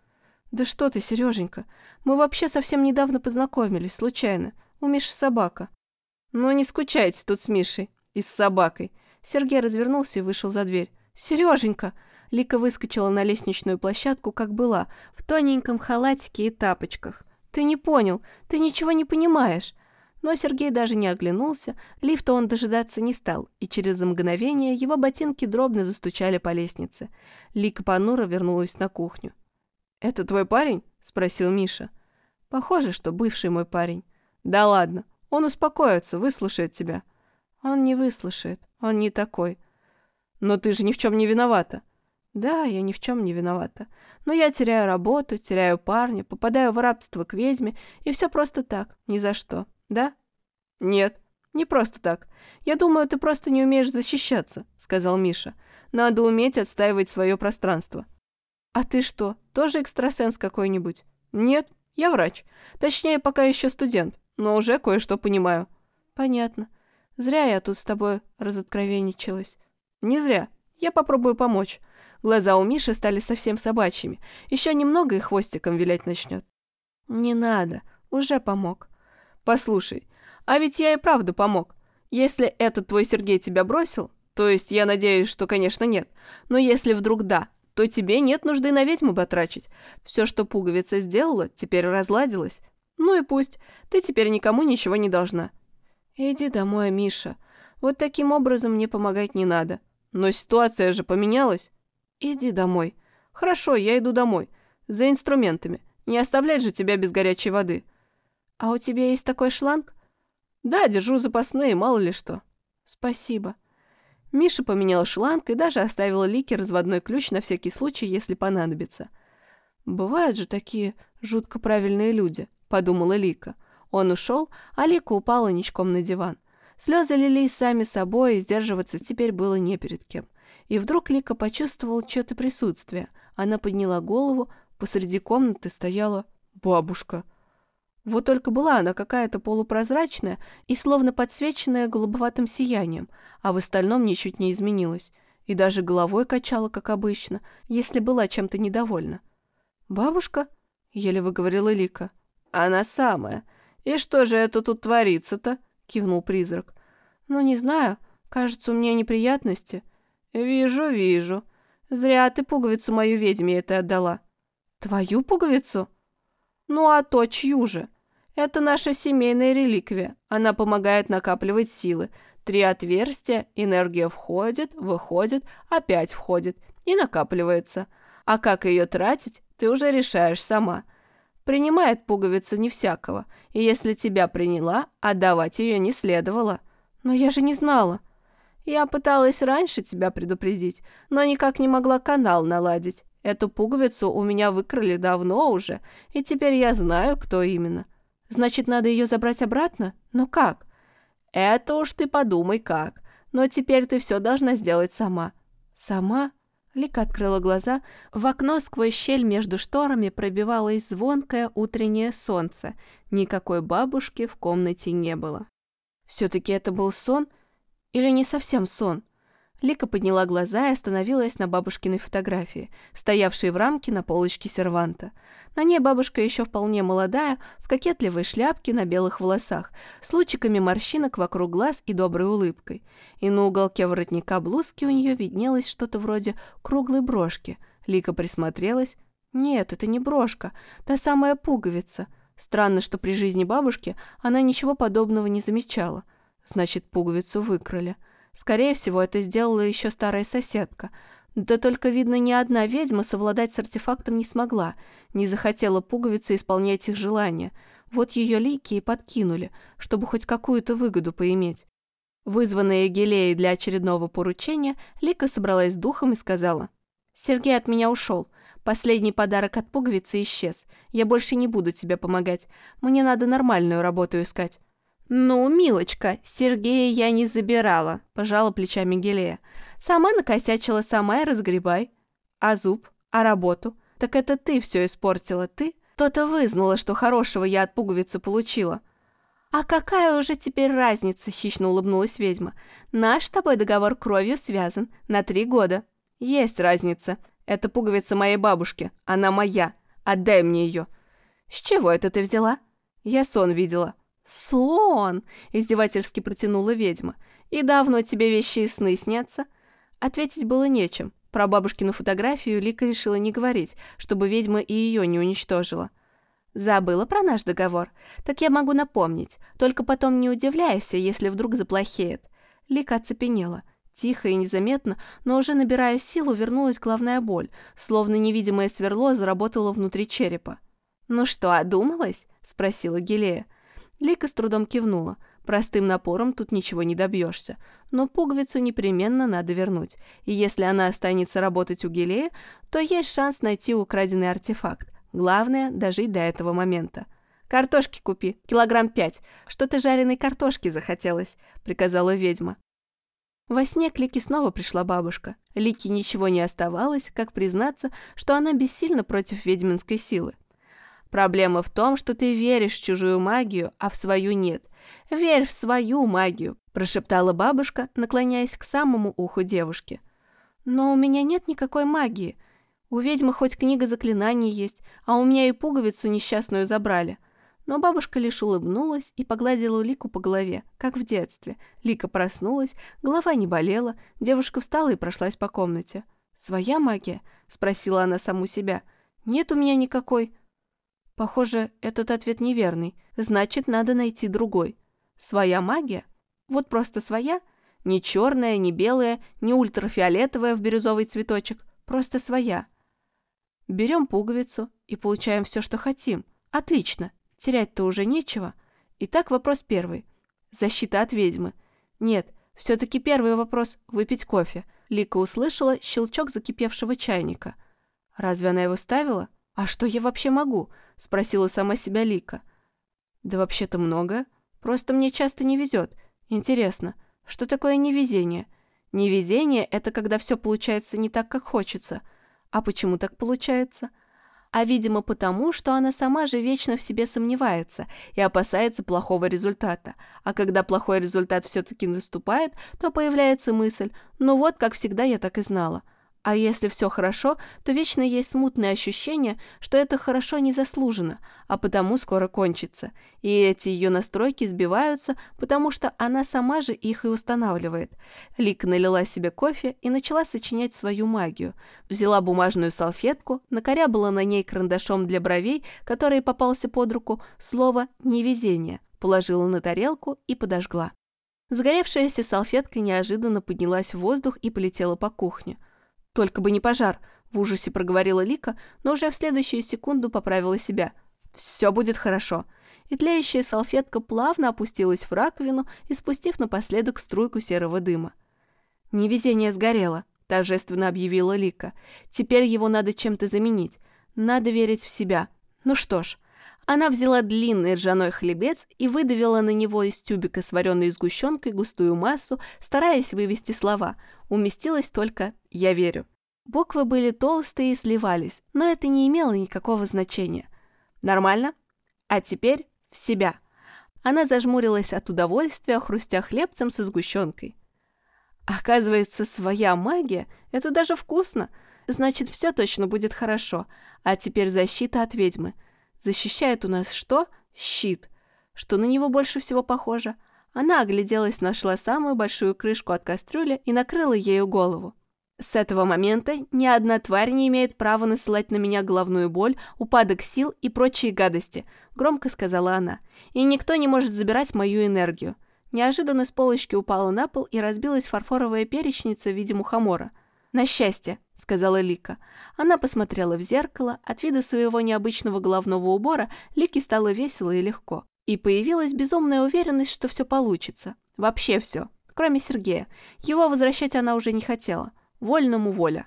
«Да что ты, Сереженька, мы вообще совсем недавно познакомились, случайно. У Миши собака». «Ну, не скучайте тут с Мишей и с собакой. Сергей развернулся и вышел за дверь. «Сереженька!» Лика выскочила на лестничную площадку, как была, в тоненьком халатике и тапочках. «Ты не понял, ты ничего не понимаешь!» Но Сергей даже не оглянулся, лифта он дожидаться не стал, и через мгновение его ботинки дробно застучали по лестнице. Лика понуро вернулась на кухню. «Это твой парень?» – спросил Миша. «Похоже, что бывший мой парень». «Да ладно, он успокоится, выслушает тебя». Он не выслушает, он не такой. Но ты же ни в чем не виновата. Да, я ни в чем не виновата. Но я теряю работу, теряю парня, попадаю в рабство к ведьме, и все просто так, ни за что, да? Нет, не просто так. Я думаю, ты просто не умеешь защищаться, сказал Миша. Надо уметь отстаивать свое пространство. А ты что, тоже экстрасенс какой-нибудь? Нет, я врач. Точнее, пока еще студент, но уже кое-что понимаю. Понятно. Зря я тут с тобой разоткровенничалась. Не зря. Я попробую помочь. Глаза у Миши стали совсем собачьими. Еще немного и хвостиком вилять начнет. Не надо. Уже помог. Послушай, а ведь я и правда помог. Если этот твой Сергей тебя бросил, то есть я надеюсь, что, конечно, нет, но если вдруг да, то тебе нет нужды на ведьму батрачить. Все, что пуговица сделала, теперь разладилось. Ну и пусть. Ты теперь никому ничего не должна. «Иди домой, Миша. Вот таким образом мне помогать не надо. Но ситуация же поменялась. Иди домой. Хорошо, я иду домой. За инструментами. Не оставлять же тебя без горячей воды. А у тебя есть такой шланг? Да, держу запасные, мало ли что. Спасибо. Миша поменял шланг и даже оставил Лике разводной ключ на всякий случай, если понадобится. «Бывают же такие жутко правильные люди», — подумала Лика. Он ушел, а Лика упала ничком на диван. Слезы лились сами собой, и сдерживаться теперь было не перед кем. И вдруг Лика почувствовала что-то присутствие. Она подняла голову, посреди комнаты стояла бабушка. Вот только была она какая-то полупрозрачная и словно подсвеченная голубоватым сиянием, а в остальном ничуть не изменилась. И даже головой качала, как обычно, если была чем-то недовольна. «Бабушка?» — еле выговорила Лика. «Она самая. И что же это тут творится-то?» — кивнул призрак. «Ну, не знаю. Кажется, у меня неприятности». «Вижу, вижу. Зря ты пуговицу мою ведьме это отдала». «Твою пуговицу?» «Ну а то чью же? Это наша семейная реликвия. Она помогает накапливать силы. Три отверстия, энергия входит, выходит, опять входит и накапливается. А как ее тратить, ты уже решаешь сама. Принимает пуговицу не всякого, и если тебя приняла, отдавать ее не следовало. Но я же не знала. Я пыталась раньше тебя предупредить, но никак не могла канал наладить. Эту пуговицу у меня выкрали давно уже, и теперь я знаю, кто именно. Значит, надо ее забрать обратно? Но как? Это уж ты подумай как. Но теперь ты все должна сделать сама. Сама? Лика открыла глаза. В окно сквозь щель между шторами пробивалось звонкое утреннее солнце. Никакой бабушки в комнате не было. Все-таки это был сон или не совсем сон? Лика подняла глаза и остановилась на бабушкиной фотографии, стоявшей в рамке на полочке серванта. На ней бабушка еще вполне молодая, в кокетливой шляпке на белых волосах, с лучиками морщинок вокруг глаз и доброй улыбкой. И на уголке воротника блузки у нее виднелось что-то вроде круглой брошки. Лика присмотрелась. Нет, это не брошка, та самая пуговица. Странно, что при жизни бабушки она ничего подобного не замечала. Значит, пуговицу выкрали. Скорее всего, это сделала еще старая соседка. Да только, видно, ни одна ведьма совладать с артефактом не смогла, не захотела пуговицы исполнять их желания. Вот ее лики и подкинули, чтобы хоть какую-то выгоду поиметь. Вызванная Гелеей для очередного поручения, Лика собралась с духом и сказала, «Сергей от меня ушел. Последний подарок от пуговицы исчез. Я больше не буду тебе помогать. Мне надо нормальную работу искать». «Ну, милочка, Сергея я не забирала», – пожала плечами Гелея. «Сама накосячила, сама и разгребай. А зуб? А работу? Так это ты все испортила, ты? То-то вызнала, что хорошего я от пуговицы получила». «А какая уже теперь разница?» – хищно улыбнулась ведьма. «Наш с тобой договор кровью связан. На три года». «Есть разница. Это пуговица моей бабушки. Она моя. Отдай мне ее». «С чего это ты взяла?» «Я сон видела». «Сон!» – издевательски протянула ведьма. «И давно тебе вещи и сны снятся?» Ответить было нечем. Про бабушкину фотографию Лика решила не говорить, чтобы ведьма и ее не уничтожила. «Забыла про наш договор? Так я могу напомнить. Только потом не удивляйся, если вдруг заплохеет». Лика оцепенела. Тихо и незаметно, но уже набирая силу, вернулась главная боль, словно невидимое сверло заработало внутри черепа. «Ну что, одумалась?» – спросила Гелея. Лика с трудом кивнула. Простым напором тут ничего не добьешься. Но пуговицу непременно надо вернуть. И если она останется работать у Гелея, то есть шанс найти украденный артефакт. Главное – дожить до этого момента. «Картошки купи, килограмм пять. Что-то жареной картошки захотелось», – приказала ведьма. Во сне к Лике снова пришла бабушка. Лике ничего не оставалось, как признаться, что она бессильна против ведьминской силы. Проблема в том, что ты веришь в чужую магию, а в свою нет. Верь в свою магию, прошептала бабушка, наклоняясь к самому уху девушки. Но у меня нет никакой магии. У ведьмы хоть книга заклинаний есть, а у меня и пуговицу несчастную забрали. Но бабушка лишь улыбнулась и погладила Лику по голове, как в детстве. Лика проснулась, голова не болела, девушка встала и прошлась по комнате. «Своя магия?» – спросила она саму себя. «Нет у меня никакой. Похоже, этот ответ неверный. Значит, надо найти другой. Своя магия? Вот просто своя? Не черная, не белая, не ультрафиолетовая в бирюзовый цветочек. Просто своя. Берем пуговицу и получаем все, что хотим. Отлично. Терять-то уже нечего. Итак, вопрос первый. Защита от ведьмы. Нет, Все-таки первый вопрос – выпить кофе. Лика услышала щелчок закипевшего чайника. Разве она его ставила? А что я вообще могу? Спросила сама себя Лика. Да вообще-то много. Просто мне часто не везет. Интересно, что такое невезение? Невезение – это когда все получается не так, как хочется. А почему так получается? а, видимо, потому, что она сама же вечно в себе сомневается и опасается плохого результата. А когда плохой результат все-таки наступает, то появляется мысль «ну вот, как всегда, я так и знала». А если все хорошо, то вечно есть смутное ощущение, что это хорошо не заслужено, а потому скоро кончится. И эти ее настройки сбиваются, потому что она сама же их и устанавливает. Лика налила себе кофе и начала сочинять свою магию. Взяла бумажную салфетку, накорябала на ней карандашом для бровей, который попался под руку, слово «невезение», положила на тарелку и подожгла. Сгоревшаяся салфетка неожиданно поднялась в воздух и полетела по кухне – «Только бы не пожар», — в ужасе проговорила Лика, но уже в следующую секунду поправила себя. «Все будет хорошо». И тлеющая салфетка плавно опустилась в раковину, испустив напоследок струйку серого дыма. «Невезение сгорело», — торжественно объявила Лика. «Теперь его надо чем-то заменить. Надо верить в себя. Ну что ж». Она взяла длинный ржаной хлебец и выдавила на него из тюбика с вареной сгущенкой густую массу, стараясь вывести слова. Уместилось только «я верю». Буквы были толстые и сливались, но это не имело никакого значения. Нормально? А теперь в себя. Она зажмурилась от удовольствия, хрустя хлебцем со сгущенкой. Оказывается, своя магия — это даже вкусно. Значит, все точно будет хорошо. А теперь защита от ведьмы — Защищает у нас что? Щит. Что на него больше всего похоже? Она огляделась, нашла самую большую крышку от кастрюли и накрыла ею голову. С этого момента ни одна тварь не имеет права насылать на меня головную боль, упадок сил и прочие гадости, громко сказала она. И никто не может забирать мою энергию. Неожиданно с полочки упала на пол и разбилась фарфоровая перечница в виде мухомора. «На счастье», — сказала Лика. Она посмотрела в зеркало. От вида своего необычного головного убора Лике стало весело и легко. И появилась безумная уверенность, что все получится. Вообще все. Кроме Сергея. Его возвращать она уже не хотела. Вольному воля.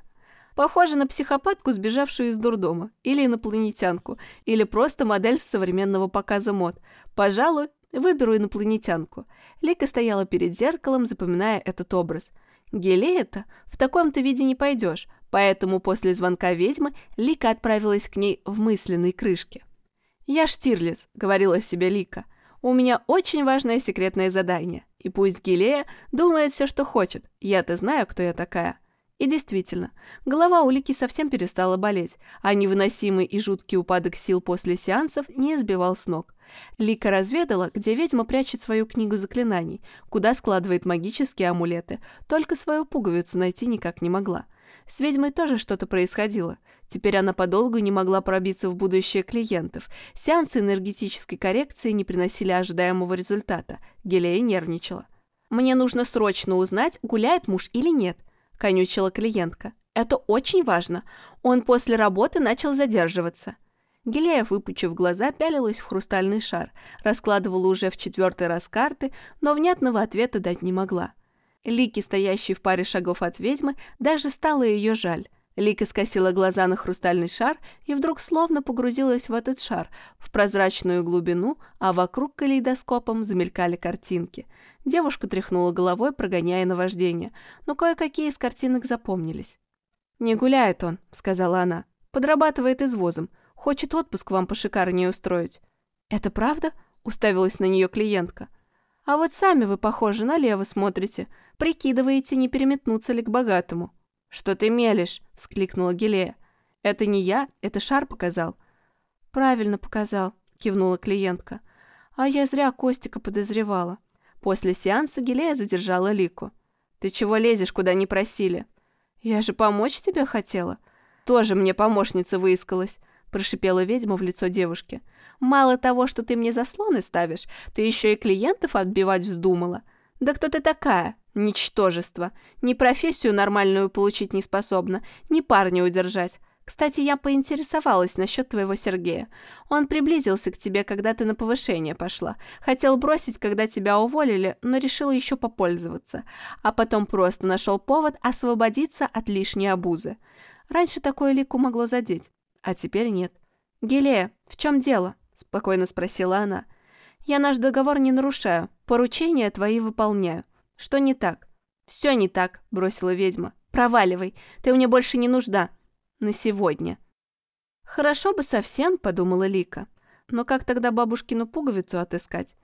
Похоже на психопатку, сбежавшую из дурдома. Или инопланетянку. Или просто модель современного показа мод. Пожалуй, выберу инопланетянку. Лика стояла перед зеркалом, запоминая этот образ – Гелия-то в таком-то виде не пойдешь, поэтому после звонка ведьмы Лика отправилась к ней в мысленной крышке. «Я Штирлиц», — говорила себе Лика. «У меня очень важное секретное задание, и пусть Гелея думает все, что хочет, я-то знаю, кто я такая». И действительно, голова у Лики совсем перестала болеть, а невыносимый и жуткий упадок сил после сеансов не сбивал с ног. Лика разведала, где ведьма прячет свою книгу заклинаний, куда складывает магические амулеты, только свою пуговицу найти никак не могла. С ведьмой тоже что-то происходило. Теперь она подолгу не могла пробиться в будущее клиентов. Сеансы энергетической коррекции не приносили ожидаемого результата. Гелея нервничала. «Мне нужно срочно узнать, гуляет муж или нет», – конючила клиентка. «Это очень важно. Он после работы начал задерживаться». Гелея, выпучив глаза, пялилась в хрустальный шар, раскладывала уже в четвертый раз карты, но внятного ответа дать не могла. Лики, стоящей в паре шагов от ведьмы, даже стало ее жаль. Лика скосила глаза на хрустальный шар и вдруг словно погрузилась в этот шар, в прозрачную глубину, а вокруг калейдоскопом замелькали картинки. Девушка тряхнула головой, прогоняя наваждение, но кое-какие из картинок запомнились. «Не гуляет он», — сказала она, — «подрабатывает извозом. Хочет отпуск вам пошикарнее устроить». «Это правда?» — уставилась на нее клиентка. «А вот сами вы, похоже, налево смотрите. Прикидываете, не переметнуться ли к богатому». «Что ты мелешь?» — вскликнула Гелея. «Это не я, это шар показал». «Правильно показал», — кивнула клиентка. «А я зря Костика подозревала». После сеанса Гелея задержала Лику. «Ты чего лезешь, куда не просили?» «Я же помочь тебе хотела». «Тоже мне помощница выискалась прошипела ведьма в лицо девушки. «Мало того, что ты мне заслоны ставишь, ты еще и клиентов отбивать вздумала. Да кто ты такая? Ничтожество. Ни профессию нормальную получить не способна, ни парня удержать. Кстати, я поинтересовалась насчет твоего Сергея. Он приблизился к тебе, когда ты на повышение пошла. Хотел бросить, когда тебя уволили, но решил еще попользоваться. А потом просто нашел повод освободиться от лишней обузы. Раньше такое Лику могло задеть, а теперь нет. «Гелея, в чем дело?» – спокойно спросила она. «Я наш договор не нарушаю, поручения твои выполняю. Что не так?» «Все не так», – бросила ведьма. «Проваливай, ты мне больше не нужна» на сегодня. «Хорошо бы совсем», — подумала Лика. «Но как тогда бабушкину пуговицу отыскать?»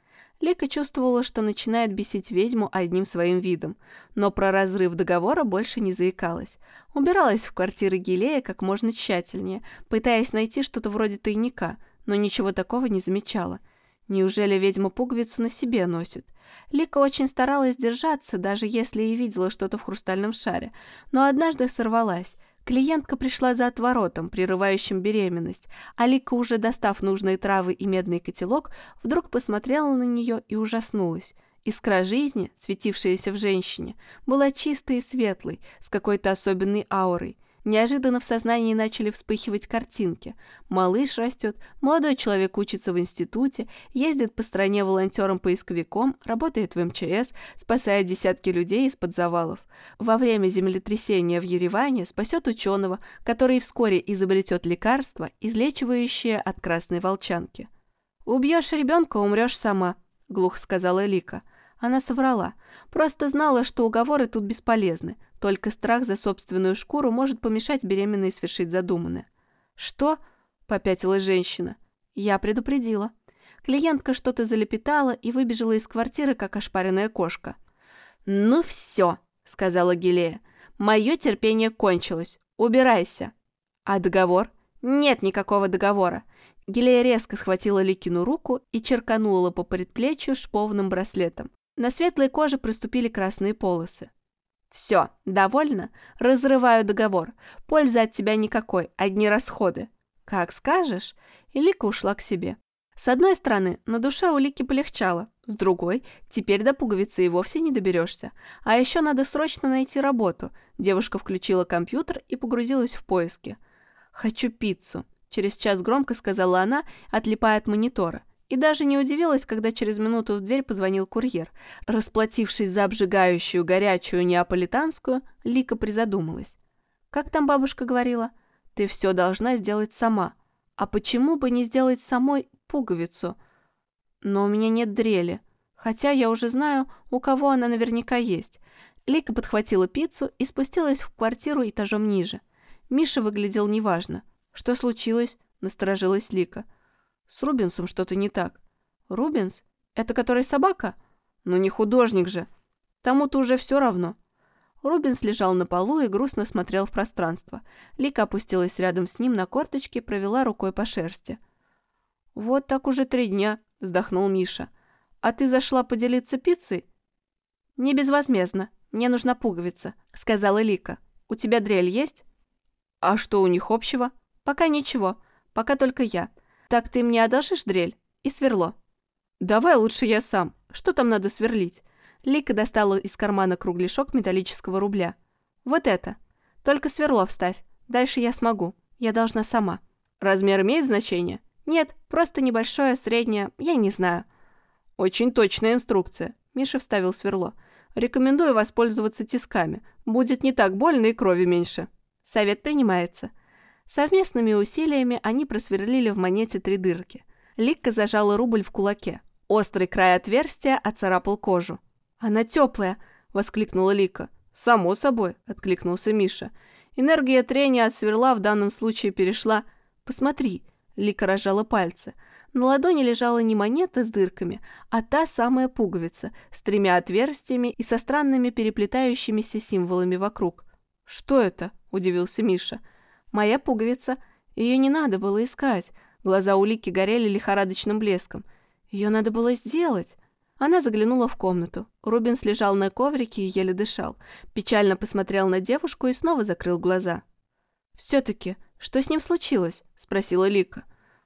Лика чувствовала, что начинает бесить ведьму одним своим видом, но про разрыв договора больше не заикалась. Убиралась в квартиры Гилея как можно тщательнее, пытаясь найти что-то вроде тайника, но ничего такого не замечала. Неужели ведьма пуговицу на себе носит? Лика очень старалась держаться, даже если и видела что-то в хрустальном шаре, но однажды сорвалась. Клиентка пришла за отворотом, прерывающим беременность. Алика, уже достав нужные травы и медный котелок, вдруг посмотрела на нее и ужаснулась. Искра жизни, светившаяся в женщине, была чистой и светлой, с какой-то особенной аурой – Неожиданно в сознании начали вспыхивать картинки. Малыш растет, молодой человек учится в институте, ездит по стране волонтером-поисковиком, работает в МЧС, спасая десятки людей из-под завалов. Во время землетрясения в Ереване спасет ученого, который вскоре изобретет лекарство, излечивающее от красной волчанки. «Убьешь ребенка, умрешь сама», — глухо сказала Лика. Она соврала. Просто знала, что уговоры тут бесполезны. Только страх за собственную шкуру может помешать беременной свершить задуманное. «Что?» – попятилась женщина. «Я предупредила». Клиентка что-то залепетала и выбежала из квартиры, как ошпаренная кошка. «Ну все», – сказала Гилея. «Мое терпение кончилось. Убирайся». «А договор?» «Нет никакого договора». Гилея резко схватила Ликину руку и черканула по предплечью шповным браслетом. На светлой коже проступили красные полосы. «Все, довольно? Разрываю договор. Пользы от тебя никакой, одни расходы». «Как скажешь». И Лика ушла к себе. С одной стороны, на душе у Лики полегчало, с другой, теперь до пуговицы и вовсе не доберешься. А еще надо срочно найти работу. Девушка включила компьютер и погрузилась в поиски. «Хочу пиццу», — через час громко сказала она, отлипая от монитора. И даже не удивилась, когда через минуту в дверь позвонил курьер. Расплатившись за обжигающую горячую неаполитанскую, Лика призадумалась. «Как там бабушка говорила? Ты все должна сделать сама. А почему бы не сделать самой пуговицу? Но у меня нет дрели. Хотя я уже знаю, у кого она наверняка есть». Лика подхватила пиццу и спустилась в квартиру этажом ниже. Миша выглядел неважно. «Что случилось?» – насторожилась Лика. – с Рубинсом что-то не так. Рубинс? Это который собака? Ну не художник же. Тому-то уже все равно. Рубинс лежал на полу и грустно смотрел в пространство. Лика опустилась рядом с ним на корточки провела рукой по шерсти. «Вот так уже три дня», — вздохнул Миша. «А ты зашла поделиться пиццей?» «Не безвозмездно. Мне нужна пуговица», — сказала Лика. «У тебя дрель есть?» «А что у них общего?» «Пока ничего. Пока только я. «Так ты мне одолжишь дрель? И сверло?» «Давай лучше я сам. Что там надо сверлить?» Лика достала из кармана кругляшок металлического рубля. «Вот это. Только сверло вставь. Дальше я смогу. Я должна сама». «Размер имеет значение?» «Нет, просто небольшое, среднее, я не знаю». «Очень точная инструкция». Миша вставил сверло. «Рекомендую воспользоваться тисками. Будет не так больно и крови меньше». Совет принимается. Совместными усилиями они просверлили в монете три дырки. Ликка зажала рубль в кулаке. Острый край отверстия оцарапал кожу. «Она теплая!» — воскликнула Лика. «Само собой!» — откликнулся Миша. Энергия трения от сверла в данном случае перешла... «Посмотри!» — Лика разжала пальцы. На ладони лежала не монета с дырками, а та самая пуговица с тремя отверстиями и со странными переплетающимися символами вокруг. «Что это?» – удивился Миша. Моя пуговица. Ее не надо было искать. Глаза Улики горели лихорадочным блеском. Ее надо было сделать. Она заглянула в комнату. Рубинс лежал на коврике и еле дышал. Печально посмотрел на девушку и снова закрыл глаза. «Все-таки, что с ним случилось?» – спросила Лика.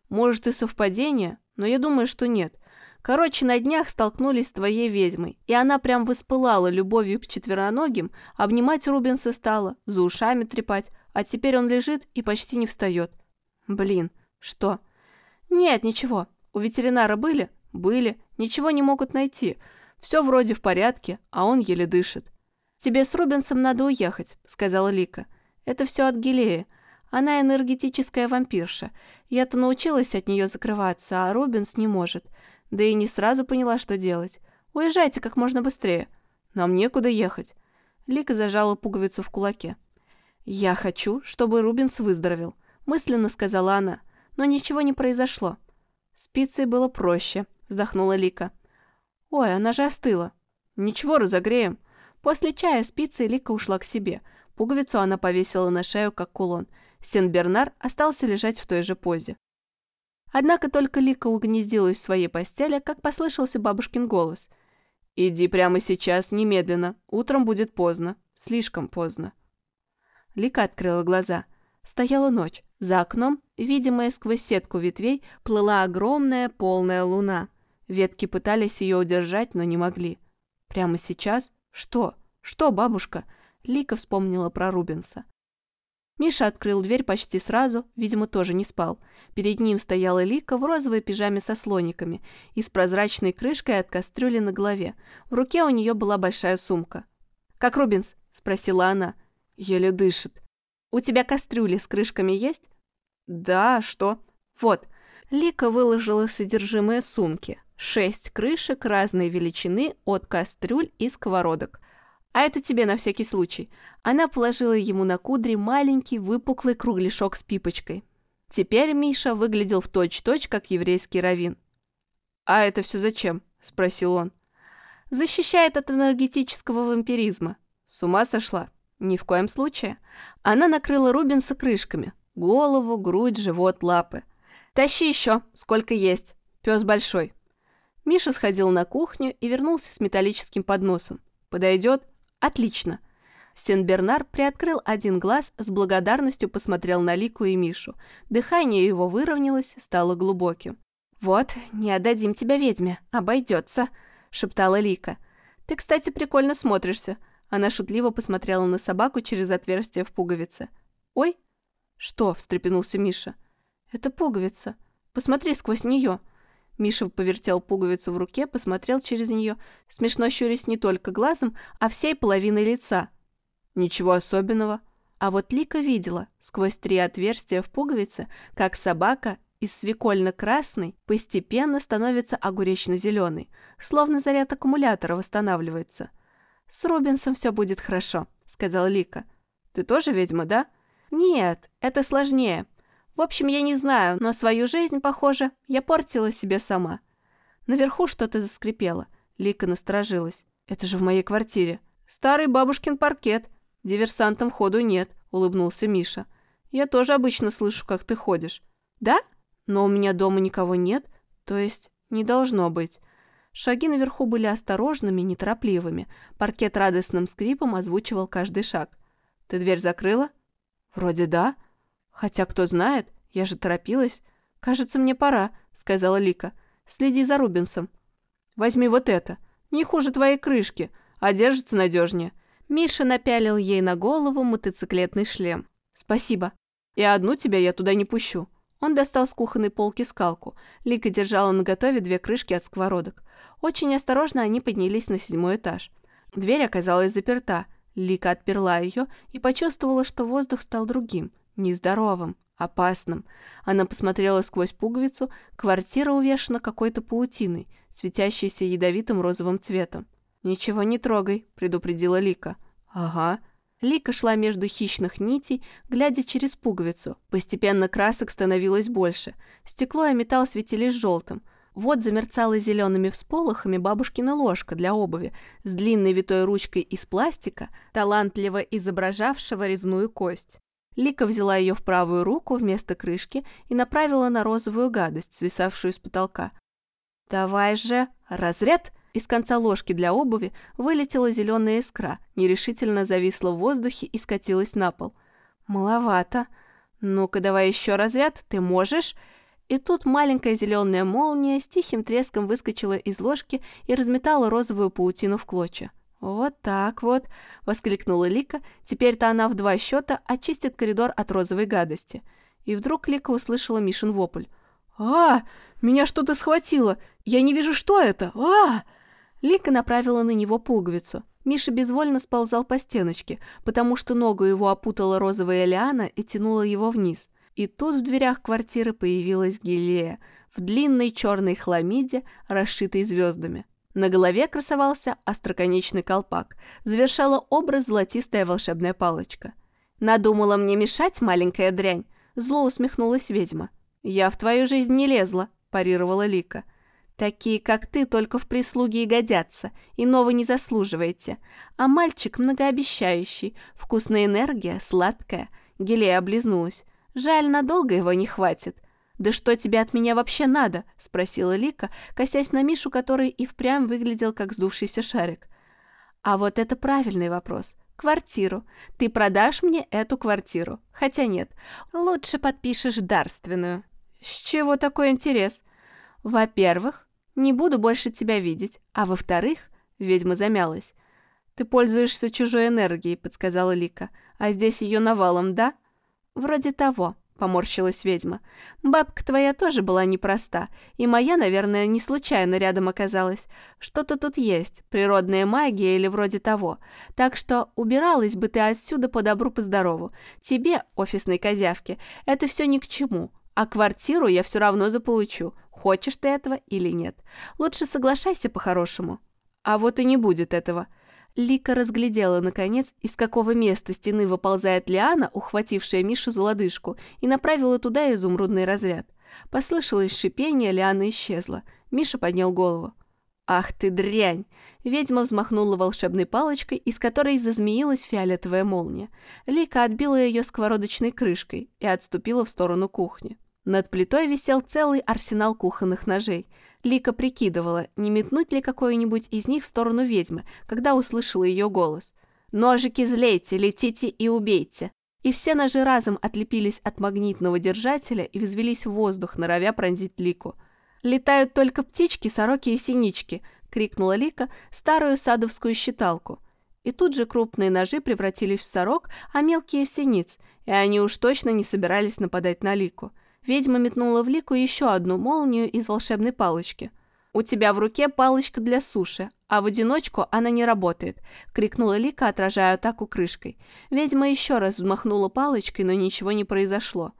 «Может, и совпадение, но я думаю, что нет. Короче, на днях столкнулись с твоей ведьмой, и она прям воспылала любовью к четвероногим, обнимать Рубинса стала, за ушами трепать, а теперь он лежит и почти не встает. Блин, что? Нет, ничего. У ветеринара были? Были. Ничего не могут найти. Все вроде в порядке, а он еле дышит. «Тебе с Рубинсом надо уехать», — сказала Лика. «Это все от Гилеи. Она энергетическая вампирша. Я-то научилась от нее закрываться, а Рубинс не может. Да и не сразу поняла, что делать. Уезжайте как можно быстрее. Нам некуда ехать». Лика зажала пуговицу в кулаке. «Я хочу, чтобы Рубинс выздоровел», — мысленно сказала она. Но ничего не произошло. С пиццей было проще, вздохнула Лика. «Ой, она же остыла». «Ничего, разогреем». После чая с пиццей Лика ушла к себе. Пуговицу она повесила на шею, как кулон. Сен-Бернар остался лежать в той же позе. Однако только Лика угнездилась в своей постели, как послышался бабушкин голос. «Иди прямо сейчас, немедленно. Утром будет поздно. Слишком поздно». Лика открыла глаза. Стояла ночь. За окном, видимая сквозь сетку ветвей, плыла огромная полная луна. Ветки пытались ее удержать, но не могли. Прямо сейчас «Что? Что, бабушка?» Лика вспомнила про Рубенса. Миша открыл дверь почти сразу, видимо, тоже не спал. Перед ним стояла Лика в розовой пижаме со слониками и с прозрачной крышкой от кастрюли на голове. В руке у нее была большая сумка. «Как Рубинс?» – спросила она. Еле дышит. «У тебя кастрюли с крышками есть?» «Да, что?» «Вот». Лика выложила содержимое сумки. Шесть крышек разной величины от кастрюль и сковородок. А это тебе на всякий случай. Она положила ему на кудри маленький выпуклый кругляшок с пипочкой. Теперь Миша выглядел в точь-точь, как еврейский раввин. «А это все зачем?» – спросил он. «Защищает от энергетического вампиризма. С ума сошла? Ни в коем случае. Она накрыла Рубинса крышками. Голову, грудь, живот, лапы. Тащи еще, сколько есть. Пес большой. Миша сходил на кухню и вернулся с металлическим подносом. «Подойдет? Отлично!» Сен-Бернар приоткрыл один глаз, с благодарностью посмотрел на Лику и Мишу. Дыхание его выровнялось, стало глубоким. «Вот, не отдадим тебя ведьме, обойдется», — шептала Лика. «Ты, кстати, прикольно смотришься». Она шутливо посмотрела на собаку через отверстие в пуговице. «Ой!» «Что?» — встрепенулся Миша. «Это пуговица. Посмотри сквозь нее». Миша повертел пуговицу в руке, посмотрел через нее, смешно щурясь не только глазом, а всей половиной лица. Ничего особенного. А вот Лика видела, сквозь три отверстия в пуговице, как собака из свекольно-красной постепенно становится огуречно-зеленой, словно заряд аккумулятора восстанавливается. «С Робинсом все будет хорошо», — сказала Лика. «Ты тоже ведьма, да?» «Нет, это сложнее. В общем, я не знаю, но свою жизнь, похоже, я портила себе сама. Наверху что-то заскрипело. Лика насторожилась. Это же в моей квартире. Старый бабушкин паркет. Диверсантам ходу нет, улыбнулся Миша. Я тоже обычно слышу, как ты ходишь. Да? Но у меня дома никого нет, то есть не должно быть. Шаги наверху были осторожными, неторопливыми. Паркет радостным скрипом озвучивал каждый шаг. «Ты дверь закрыла?» «Вроде да», Хотя, кто знает, я же торопилась. Кажется, мне пора, сказала Лика. Следи за Рубинсом. Возьми вот это. Не хуже твоей крышки, а держится надежнее. Миша напялил ей на голову мотоциклетный шлем. Спасибо. И одну тебя я туда не пущу. Он достал с кухонной полки скалку. Лика держала наготове две крышки от сковородок. Очень осторожно они поднялись на седьмой этаж. Дверь оказалась заперта. Лика отперла ее и почувствовала, что воздух стал другим – Нездоровым, опасным. Она посмотрела сквозь пуговицу, квартира увешана какой-то паутиной, светящейся ядовитым розовым цветом. «Ничего не трогай», — предупредила Лика. «Ага». Лика шла между хищных нитей, глядя через пуговицу. Постепенно красок становилось больше. Стекло и металл светились желтым. Вот замерцала зелеными всполохами бабушкина ложка для обуви с длинной витой ручкой из пластика, талантливо изображавшего резную кость. Лика взяла ее в правую руку вместо крышки и направила на розовую гадость, свисавшую с потолка. «Давай же! Разряд!» Из конца ложки для обуви вылетела зеленая искра, нерешительно зависла в воздухе и скатилась на пол. «Маловато. Ну-ка, давай еще разряд, ты можешь!» И тут маленькая зеленая молния с тихим треском выскочила из ложки и разметала розовую паутину в клочья. «Вот так вот!» — воскликнула Лика. «Теперь-то она в два счета очистит коридор от розовой гадости». И вдруг Лика услышала Мишин вопль. «А, меня что-то схватило! Я не вижу, что это! а Лика направила на него пуговицу. Миша безвольно сползал по стеночке, потому что ногу его опутала розовая лиана и тянула его вниз. И тут в дверях квартиры появилась Гелия в длинной черной хламиде, расшитой звездами. На голове красовался остроконечный колпак, завершала образ золотистая волшебная палочка. «Надумала мне мешать, маленькая дрянь?» Зло усмехнулась ведьма. «Я в твою жизнь не лезла», – парировала Лика. «Такие, как ты, только в прислуге и годятся, иного не заслуживаете. А мальчик многообещающий, вкусная энергия, сладкая». Гелия облизнулась. «Жаль, надолго его не хватит. «Да что тебе от меня вообще надо?» – спросила Лика, косясь на Мишу, который и впрямь выглядел как сдувшийся шарик. «А вот это правильный вопрос. Квартиру. Ты продашь мне эту квартиру. Хотя нет, лучше подпишешь дарственную». «С чего такой интерес?» «Во-первых, не буду больше тебя видеть, а во-вторых...» – ведьма замялась. «Ты пользуешься чужой энергией», – подсказала Лика. «А здесь ее навалом, да?» «Вроде того», — поморщилась ведьма. «Бабка твоя тоже была непроста, и моя, наверное, не случайно рядом оказалась. Что-то тут есть, природная магия или вроде того. Так что убиралась бы ты отсюда по добру, по здорову. Тебе, офисной козявке, это все ни к чему, а квартиру я все равно заполучу, хочешь ты этого или нет. Лучше соглашайся по-хорошему». «А вот и не будет этого», Лика разглядела, наконец, из какого места стены выползает Лиана, ухватившая Мишу за лодыжку, и направила туда изумрудный разряд. Послышалось шипение, Лиана исчезла. Миша поднял голову. «Ах ты дрянь!» Ведьма взмахнула волшебной палочкой, из которой зазмеилась фиолетовая молния. Лика отбила ее сковородочной крышкой и отступила в сторону кухни. Над плитой висел целый арсенал кухонных ножей. Лика прикидывала, не метнуть ли какой-нибудь из них в сторону ведьмы, когда услышала ее голос. «Ножики злейте, летите и убейте!» И все ножи разом отлепились от магнитного держателя и взвелись в воздух, норовя пронзить Лику. «Летают только птички, сороки и синички!» — крикнула Лика старую садовскую считалку. И тут же крупные ножи превратились в сорок, а мелкие — в синиц, и они уж точно не собирались нападать на Лику. Ведьма метнула в Лику еще одну молнию из волшебной палочки. «У тебя в руке палочка для суши, а в одиночку она не работает», — крикнула Лика, отражая атаку крышкой. Ведьма еще раз взмахнула палочкой, но ничего не произошло.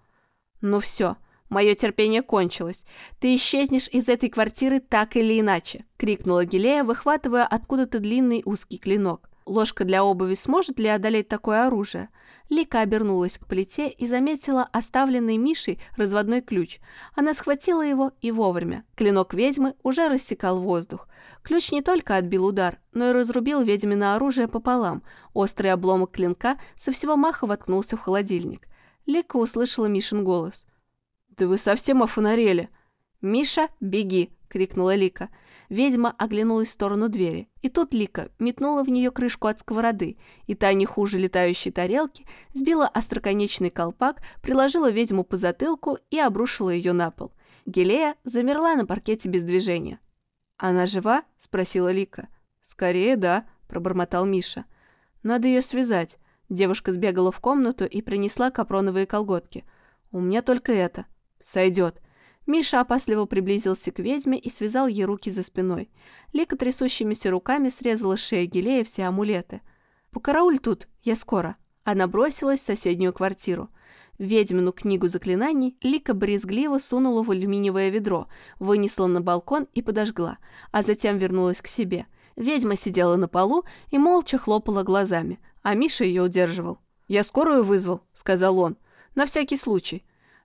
«Ну все, мое терпение кончилось. Ты исчезнешь из этой квартиры так или иначе», — крикнула Гелея, выхватывая откуда-то длинный узкий клинок. Ложка для обуви сможет ли одолеть такое оружие? Лика обернулась к плите и заметила оставленный Мишей разводной ключ. Она схватила его и вовремя. Клинок ведьмы уже рассекал воздух. Ключ не только отбил удар, но и разрубил ведьмино оружие пополам. Острый обломок клинка со всего маха воткнулся в холодильник. Лика услышала Мишин голос. «Да вы совсем офонарели!» «Миша, беги!» — крикнула Лика. Ведьма оглянулась в сторону двери, и тут Лика метнула в нее крышку от сковороды, и та, не хуже летающей тарелки, сбила остроконечный колпак, приложила ведьму по затылку и обрушила ее на пол. Гелея замерла на паркете без движения. «Она жива?» – спросила Лика. «Скорее, да», – пробормотал Миша. «Надо ее связать». Девушка сбегала в комнату и принесла капроновые колготки. «У меня только это». «Сойдет». Миша опасливо приблизился к ведьме и связал ей руки за спиной. Лика трясущимися руками срезала с шеи Гелея все амулеты. «Покарауль тут, я скоро». Она бросилась в соседнюю квартиру. Ведьмину книгу заклинаний Лика брезгливо сунула в алюминиевое ведро, вынесла на балкон и подожгла, а затем вернулась к себе. Ведьма сидела на полу и молча хлопала глазами, а Миша ее удерживал. «Я скорую вызвал», — сказал он, — «на всякий случай».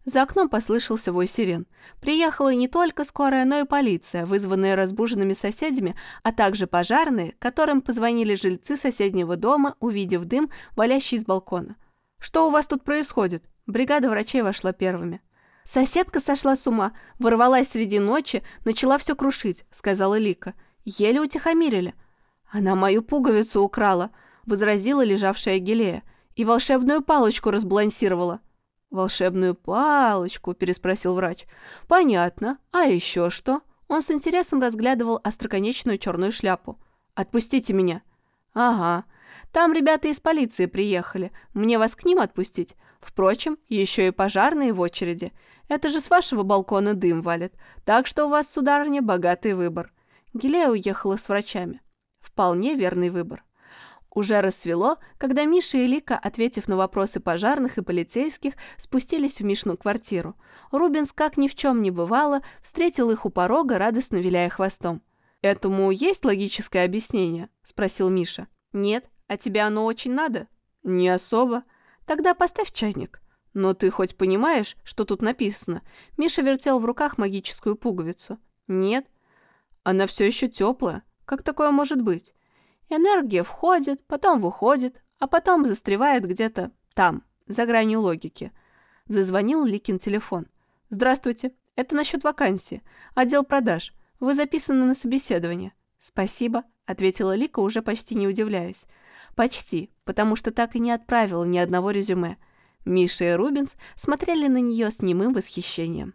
За окном послышался вой сирен. Приехала не только скорая, но и полиция, вызванная разбуженными соседями, а также пожарные, которым позвонили жильцы соседнего дома, увидев дым, валящий из балкона. «Что у вас тут происходит?» Бригада врачей вошла первыми. «Соседка сошла с ума, ворвалась среди ночи, начала все крушить», — сказала Лика. «Еле утихомирили». «Она мою пуговицу украла», — возразила лежавшая Гелея. «И волшебную палочку разбалансировала». «Волшебную палочку?» – переспросил врач. «Понятно. А еще что?» Он с интересом разглядывал остроконечную черную шляпу. «Отпустите меня!» Ага. Там ребята из полиции приехали. Мне вас к ним отпустить? Впрочем, еще и пожарные в очереди. Это же с вашего балкона дым валит. Так что у вас, сударыня, богатый выбор. Гилея уехала с врачами. Вполне верный выбор. Уже рассвело, когда Миша и Лика, ответив на вопросы пожарных и полицейских, спустились в Мишну квартиру. Рубинс, как ни в чем не бывало, встретил их у порога, радостно виляя хвостом. «Этому есть логическое объяснение?» – спросил Миша. «Нет. А тебе оно очень надо?» «Не особо. Тогда поставь чайник». «Но ты хоть понимаешь, что тут написано?» Миша вертел в руках магическую пуговицу. «Нет». «Она все еще теплая. Как такое может быть?» Энергия входит, потом выходит, а потом застревает где-то там, за гранью логики. Зазвонил Ликин телефон. «Здравствуйте. Это насчет вакансии. Отдел продаж. Вы записаны на собеседование». «Спасибо», — ответила Лика, уже почти не удивляясь. «Почти, потому что так и не отправила ни одного резюме». Миша и Рубинс смотрели на нее с немым восхищением.